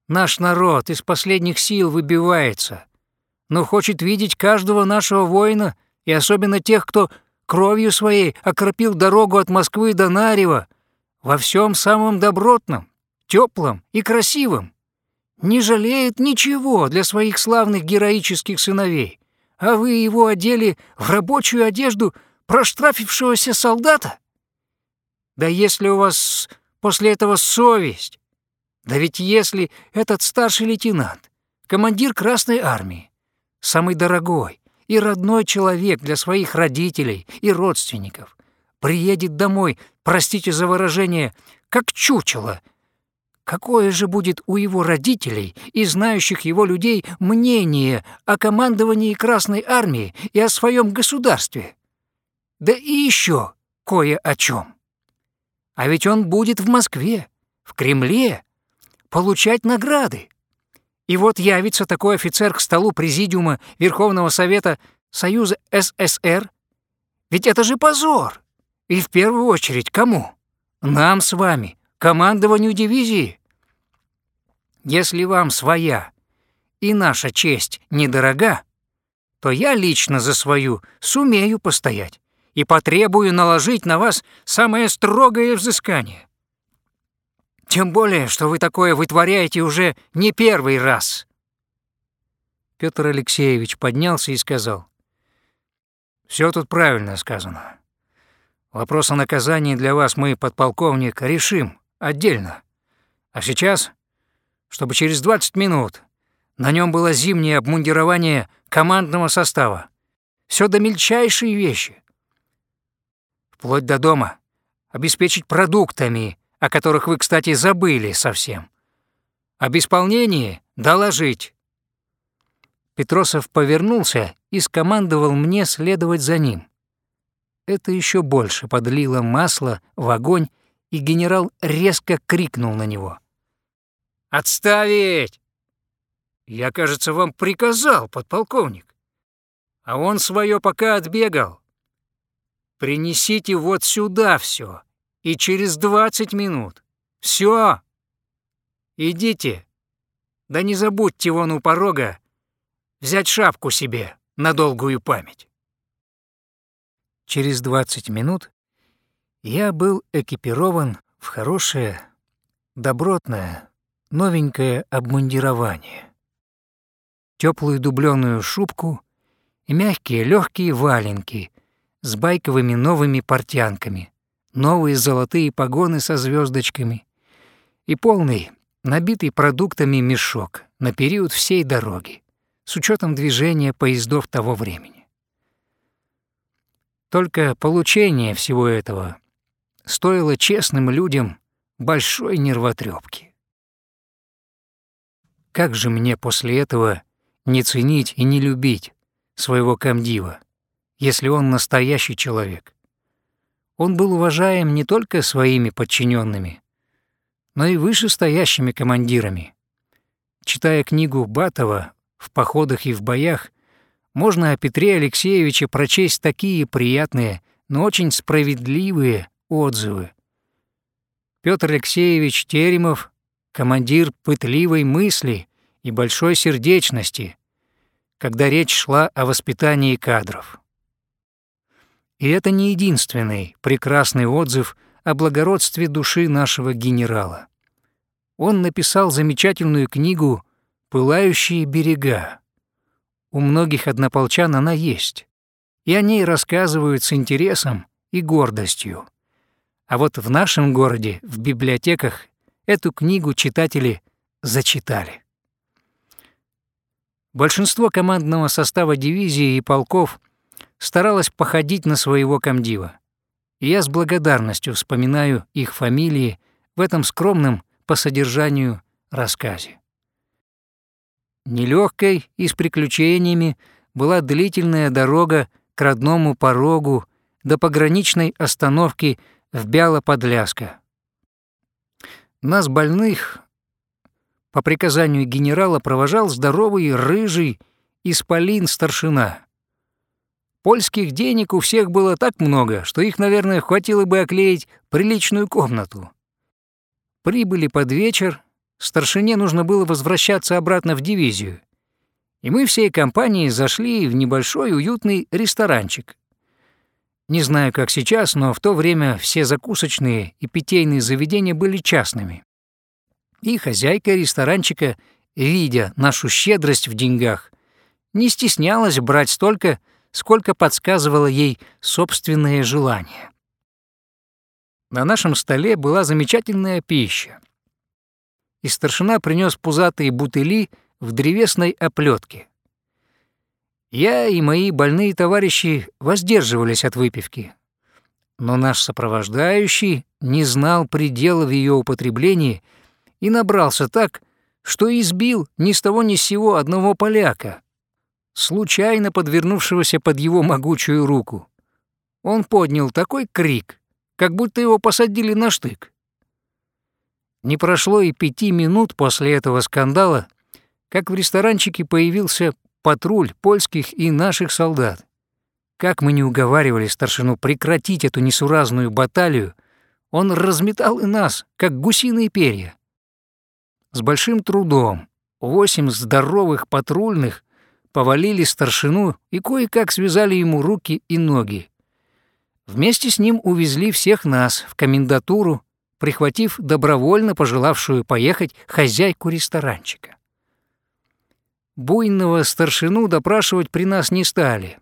Наш народ из последних сил выбивается, но хочет видеть каждого нашего воина и особенно тех, кто кровью своей окропил дорогу от Москвы до Нарева во всем самом добротном, теплом и красивом. Не жалеет ничего для своих славных героических сыновей, а вы его одели в рабочую одежду проштрафившегося солдата? Да если у вас после этого совесть? Да ведь если этот старший лейтенант, командир Красной Армии, самый дорогой, и родной человек для своих родителей и родственников. Приедет домой, простите за выражение, как чучело. Какое же будет у его родителей и знающих его людей мнение о командовании Красной Армии и о своем государстве? Да и еще кое о чем. А ведь он будет в Москве, в Кремле, получать награды. И вот явится такой офицер к столу Президиума Верховного Совета Союза СССР. Ведь это же позор. И в первую очередь кому? Нам с вами, командованию дивизии. Если вам своя и наша честь недорога, то я лично за свою сумею постоять и потребую наложить на вас самое строгое взыскание. Тем более, что вы такое вытворяете уже не первый раз. Петр Алексеевич поднялся и сказал. Все тут правильно сказано. Вопрос о наказании для вас мы, подполковник, решим отдельно. А сейчас, чтобы через 20 минут на нем было зимнее обмундирование командного состава. Все до мельчайшей вещи. Вплоть до дома. Обеспечить продуктами, о которых вы, кстати, забыли совсем. Об исполнении доложить». Петросов повернулся и скомандовал мне следовать за ним. Это еще больше подлило масло в огонь, и генерал резко крикнул на него. «Отставить! Я, кажется, вам приказал, подполковник. А он свое пока отбегал. Принесите вот сюда все и через двадцать минут. Все. Идите. Да не забудьте вон у порога взять шапку себе на долгую память. Через двадцать минут я был экипирован в хорошее, добротное, новенькое обмундирование. Теплую дубленую шубку и мягкие легкие валенки с байковыми новыми портянками, новые золотые погоны со звездочками и полный, набитый продуктами мешок на период всей дороги, с учетом движения поездов того времени. Только получение всего этого стоило честным людям большой нервотрепки. Как же мне после этого не ценить и не любить своего комдива, если он настоящий человек? Он был уважаем не только своими подчиненными, но и вышестоящими командирами. Читая книгу Батова «В походах и в боях», можно о Петре Алексеевиче прочесть такие приятные, но очень справедливые отзывы. Петр Алексеевич Теремов — командир пытливой мысли и большой сердечности, когда речь шла о воспитании кадров. И это не единственный прекрасный отзыв о благородстве души нашего генерала. Он написал замечательную книгу «Пылающие берега». У многих однополчан она есть, и о ней рассказывают с интересом и гордостью. А вот в нашем городе, в библиотеках, эту книгу читатели зачитали. Большинство командного состава дивизии и полков старалось походить на своего комдива. И я с благодарностью вспоминаю их фамилии в этом скромном по содержанию рассказе. Нелегкой и с приключениями была длительная дорога к родному порогу до пограничной остановки в Бяло-Подляска. Нас больных по приказанию генерала провожал здоровый рыжий исполин старшина. Польских денег у всех было так много, что их, наверное, хватило бы оклеить приличную комнату. Прибыли под вечер, старшине нужно было возвращаться обратно в дивизию. И мы всей компанией зашли в небольшой уютный ресторанчик. Не знаю, как сейчас, но в то время все закусочные и питейные заведения были частными. И хозяйка ресторанчика, видя нашу щедрость в деньгах, не стеснялась брать столько, сколько подсказывало ей собственное желание. На нашем столе была замечательная пища. И старшина принес пузатые бутыли в древесной оплетке. Я и мои больные товарищи воздерживались от выпивки. Но наш сопровождающий не знал предела в ее употреблении и набрался так, что избил ни с того ни с сего одного поляка, случайно подвернувшегося под его могучую руку. Он поднял такой крик, как будто его посадили на штык. Не прошло и пяти минут после этого скандала, как в ресторанчике появился патруль польских и наших солдат. Как мы не уговаривали старшину прекратить эту несуразную баталию, он разметал и нас, как гусиные перья. С большим трудом восемь здоровых патрульных повалили старшину и кое-как связали ему руки и ноги. Вместе с ним увезли всех нас в комендатуру, прихватив добровольно пожелавшую поехать хозяйку ресторанчика. Буйного старшину допрашивать при нас не стали.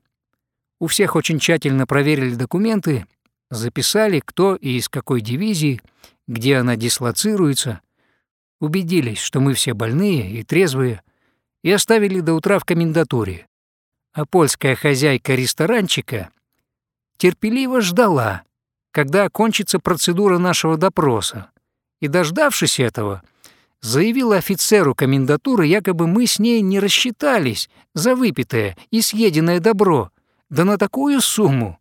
У всех очень тщательно проверили документы, записали, кто и из какой дивизии, где она дислоцируется, убедились, что мы все больные и трезвые, и оставили до утра в комендатуре. А польская хозяйка ресторанчика терпеливо ждала, когда окончится процедура нашего допроса, и, дождавшись этого, заявила офицеру комендатуры, якобы мы с ней не рассчитались за выпитое и съеденное добро, да на такую сумму,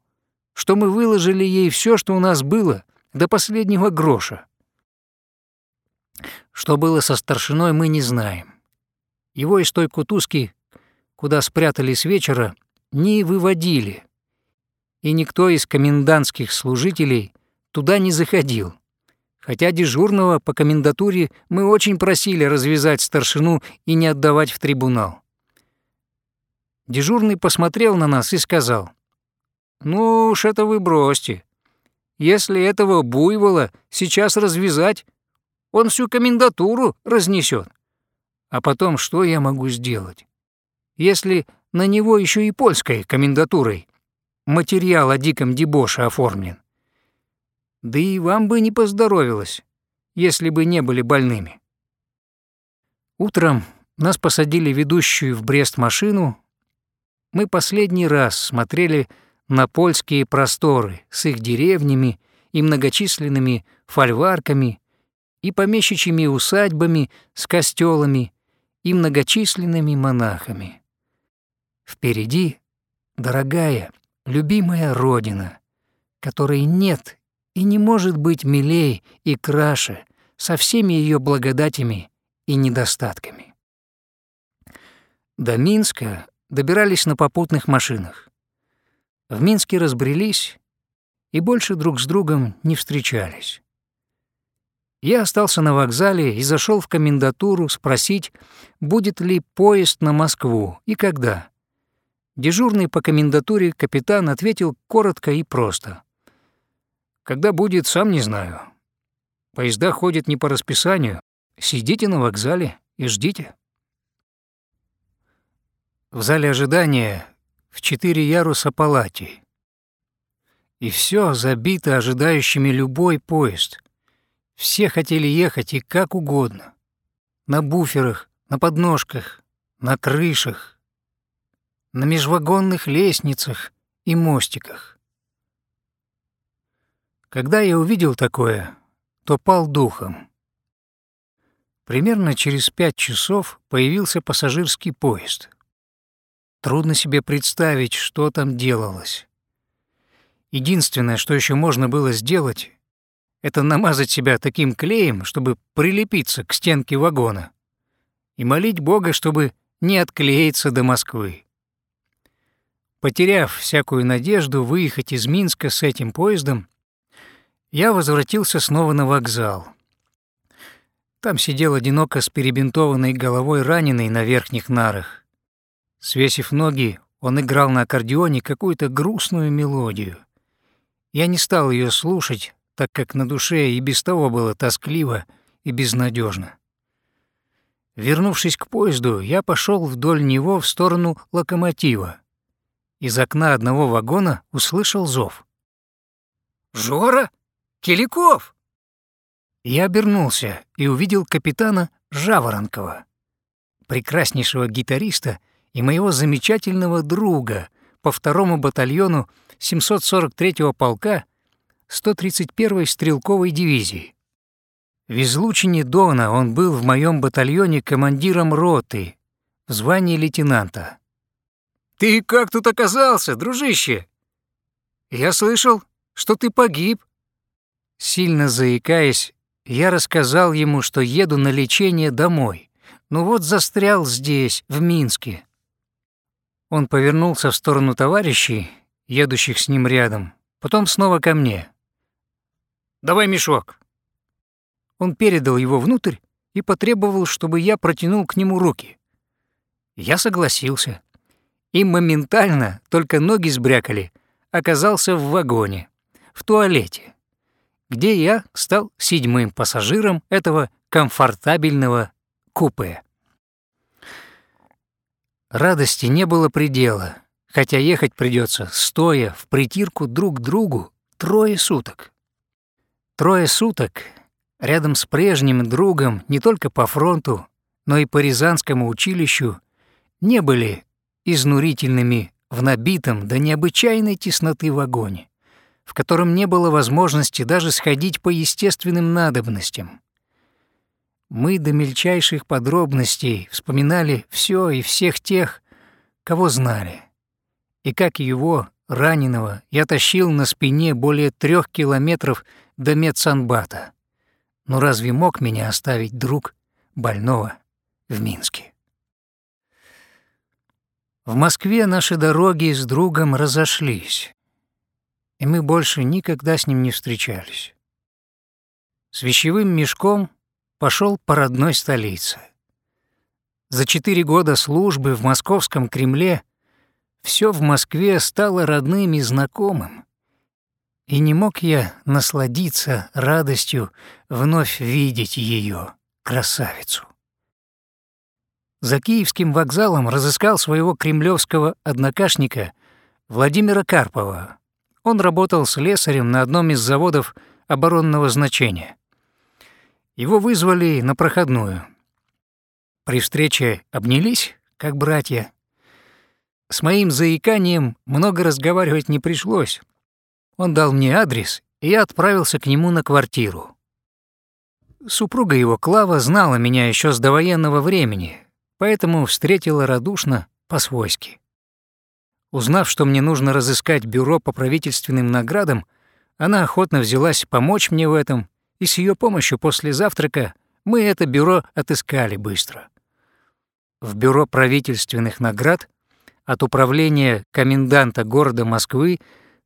что мы выложили ей все, что у нас было, до последнего гроша. Что было со старшиной, мы не знаем. Его из той кутузки, куда спрятали с вечера, не выводили, и никто из комендантских служителей туда не заходил. Хотя дежурного по комендатуре мы очень просили развязать старшину и не отдавать в трибунал. Дежурный посмотрел на нас и сказал, «Ну уж это вы бросьте. Если этого буйвола сейчас развязать, он всю комендатуру разнесет. А потом что я могу сделать? Если на него еще и польской комендатурой материал о диком дебоше оформлен. Да и вам бы не поздоровилось, если бы не были больными. Утром нас посадили ведущую в Брест машину. Мы последний раз смотрели на польские просторы с их деревнями и многочисленными фольварками и помещичьими усадьбами с костелами и многочисленными монахами. Впереди, дорогая, любимая родина, которой нет и не может быть милей и краше со всеми ее благодатями и недостатками. До Минска добирались на попутных машинах. В Минске разбрелись и больше друг с другом не встречались. Я остался на вокзале и зашел в комендатуру спросить, будет ли поезд на Москву и когда. Дежурный по комендатуре капитан ответил коротко и просто. «Когда будет, сам не знаю. Поезда ходят не по расписанию. Сидите на вокзале и ждите». В зале ожидания в четыре яруса палати. И все забито ожидающими любой поезд. Все хотели ехать и как угодно. На буферах, на подножках, на крышах, на межвагонных лестницах и мостиках. Когда я увидел такое, то пал духом. Примерно через пять часов появился пассажирский поезд. Трудно себе представить, что там делалось. Единственное, что еще можно было сделать, это намазать себя таким клеем, чтобы прилепиться к стенке вагона, и молить Бога, чтобы не отклеиться до Москвы. Потеряв всякую надежду выехать из Минска с этим поездом, я возвратился снова на вокзал. Там сидел одиноко с перебинтованной головой раненый на верхних нарах. Свесив ноги, он играл на аккордеоне какую-то грустную мелодию. Я не стал ее слушать, так как на душе и без того было тоскливо и безнадежно. Вернувшись к поезду, я пошел вдоль него в сторону локомотива. Из окна одного вагона услышал зов. «Жора? Киликов!» Я обернулся и увидел капитана Жаворонкова, прекраснейшего гитариста и моего замечательного друга по второму батальону 743-го полка 131-й стрелковой дивизии. В Дона он был в моем батальоне командиром роты в звании лейтенанта. «Ты как тут оказался, дружище?» «Я слышал, что ты погиб». Сильно заикаясь, я рассказал ему, что еду на лечение домой. Ну вот застрял здесь, в Минске. Он повернулся в сторону товарищей, едущих с ним рядом, потом снова ко мне. «Давай мешок». Он передал его внутрь и потребовал, чтобы я протянул к нему руки. Я согласился. И моментально, только ноги сбрякали, оказался в вагоне, в туалете, где я стал седьмым пассажиром этого комфортабельного купе. Радости не было предела, хотя ехать придется стоя в притирку друг к другу трое суток. Трое суток рядом с прежним другом не только по фронту, но и по Рязанскому училищу не были изнурительными в набитом до необычайной тесноты вагоне, в котором не было возможности даже сходить по естественным надобностям. Мы до мельчайших подробностей вспоминали все и всех тех, кого знали. И как его, раненого, я тащил на спине более трех километров до медсанбата. Но разве мог меня оставить друг больного в Минске? В Москве наши дороги с другом разошлись, и мы больше никогда с ним не встречались. С вещевым мешком пошел по родной столице. За четыре года службы в московском Кремле все в Москве стало родным и знакомым. И не мог я насладиться радостью вновь видеть ее, красавицу. За Киевским вокзалом разыскал своего кремлевского однокашника Владимира Карпова. Он работал слесарем на одном из заводов оборонного значения. Его вызвали на проходную. При встрече обнялись, как братья. С моим заиканием много разговаривать не пришлось. Он дал мне адрес, и я отправился к нему на квартиру. Супруга его, Клава, знала меня еще с довоенного времени, поэтому встретила радушно по-свойски. Узнав, что мне нужно разыскать бюро по правительственным наградам, она охотно взялась помочь мне в этом и с ее помощью после завтрака мы это бюро отыскали быстро. В бюро правительственных наград от управления коменданта города Москвы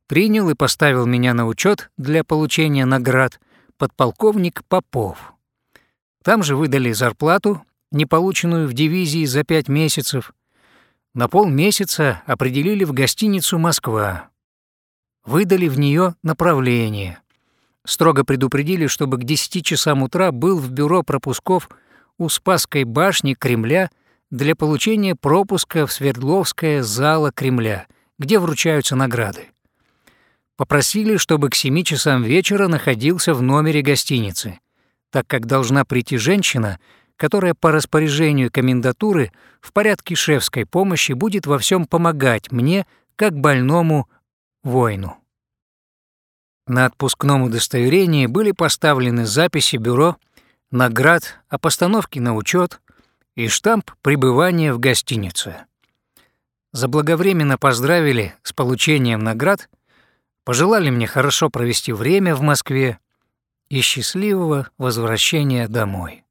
принял и поставил меня на учет для получения наград подполковник Попов. Там же выдали зарплату, не полученную в дивизии за пять месяцев. На полмесяца определили в гостиницу «Москва». Выдали в нее направление — Строго предупредили, чтобы к 10 часам утра был в бюро пропусков у Спасской башни Кремля для получения пропуска в Свердловское зала Кремля, где вручаются награды. Попросили, чтобы к семи часам вечера находился в номере гостиницы, так как должна прийти женщина, которая по распоряжению комендатуры в порядке шефской помощи будет во всем помогать мне, как больному воину. На отпускном удостоверении были поставлены записи бюро, наград о постановке на учет и штамп пребывания в гостинице. Заблаговременно поздравили с получением наград, пожелали мне хорошо провести время в Москве и счастливого возвращения домой.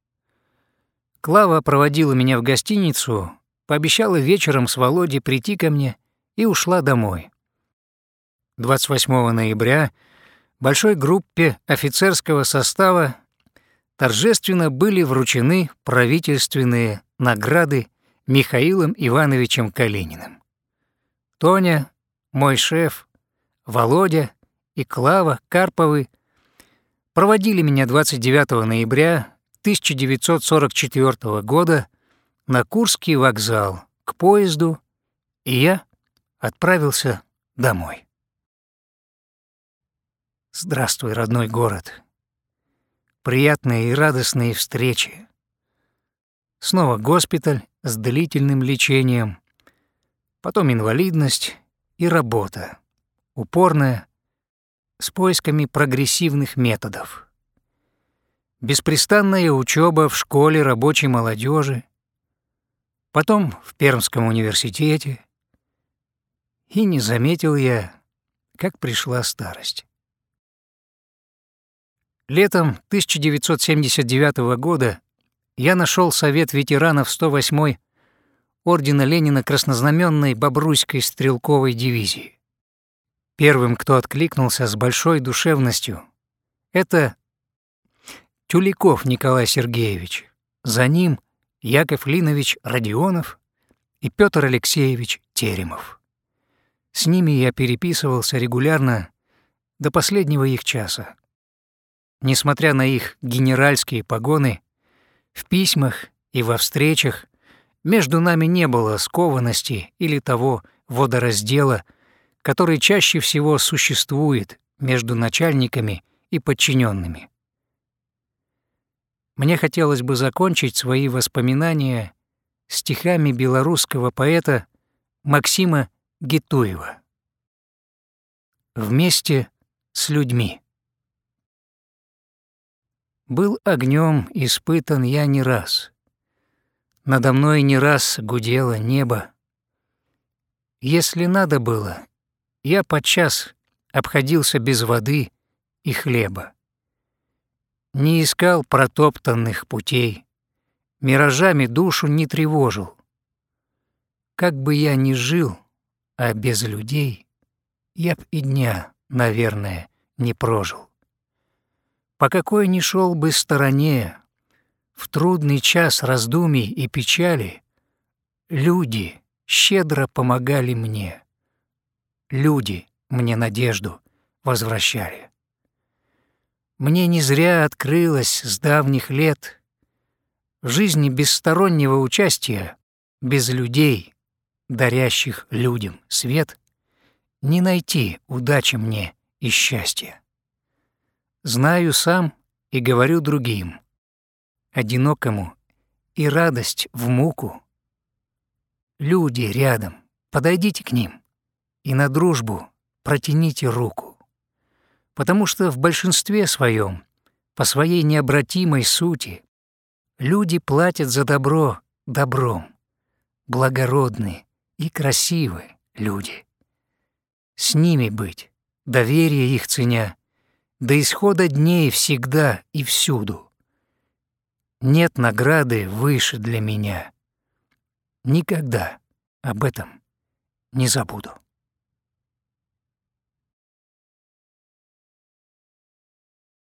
Клава проводила меня в гостиницу, пообещала вечером с Володей прийти ко мне и ушла домой. 28 ноября большой группе офицерского состава торжественно были вручены правительственные награды Михаилом Ивановичем Калининым. Тоня, мой шеф, Володя и Клава Карповы проводили меня 29 ноября 1944 года на Курский вокзал к поезду, и я отправился домой. Здравствуй, родной город. Приятные и радостные встречи. Снова госпиталь с длительным лечением, потом инвалидность и работа, упорная, с поисками прогрессивных методов. Беспрестанная учеба в школе рабочей молодежи, потом в Пермском университете, и не заметил я, как пришла старость. Летом 1979 года я нашел Совет ветеранов 108-й Ордена Ленина Краснознаменной Бобруйской стрелковой дивизии. Первым, кто откликнулся с большой душевностью, это Тюляков Николай Сергеевич. За ним Яков Линович Родионов и Петр Алексеевич Теремов. С ними я переписывался регулярно до последнего их часа. Несмотря на их генеральские погоны, в письмах и во встречах между нами не было скованности или того водораздела, который чаще всего существует между начальниками и подчиненными. Мне хотелось бы закончить свои воспоминания стихами белорусского поэта Максима Гитуева. «Вместе с людьми». Был огнем испытан я не раз. Надо мной не раз гудело небо. Если надо было, я подчас обходился без воды и хлеба. Не искал протоптанных путей, миражами душу не тревожил. Как бы я ни жил, а без людей, я б и дня, наверное, не прожил по какой ни шел бы стороне, в трудный час раздумий и печали, люди щедро помогали мне. Люди мне надежду возвращали. Мне не зря открылось с давних лет в жизни без стороннего участия, без людей, дарящих людям свет, не найти удачи мне и счастья. Знаю сам и говорю другим, одинокому и радость в муку. Люди рядом, подойдите к ним и на дружбу протяните руку. Потому что в большинстве своем, по своей необратимой сути, люди платят за добро добром, благородные и красивые люди. С ними быть, доверие их ценя, до исхода дней всегда и всюду. Нет награды выше для меня. Никогда об этом не забуду.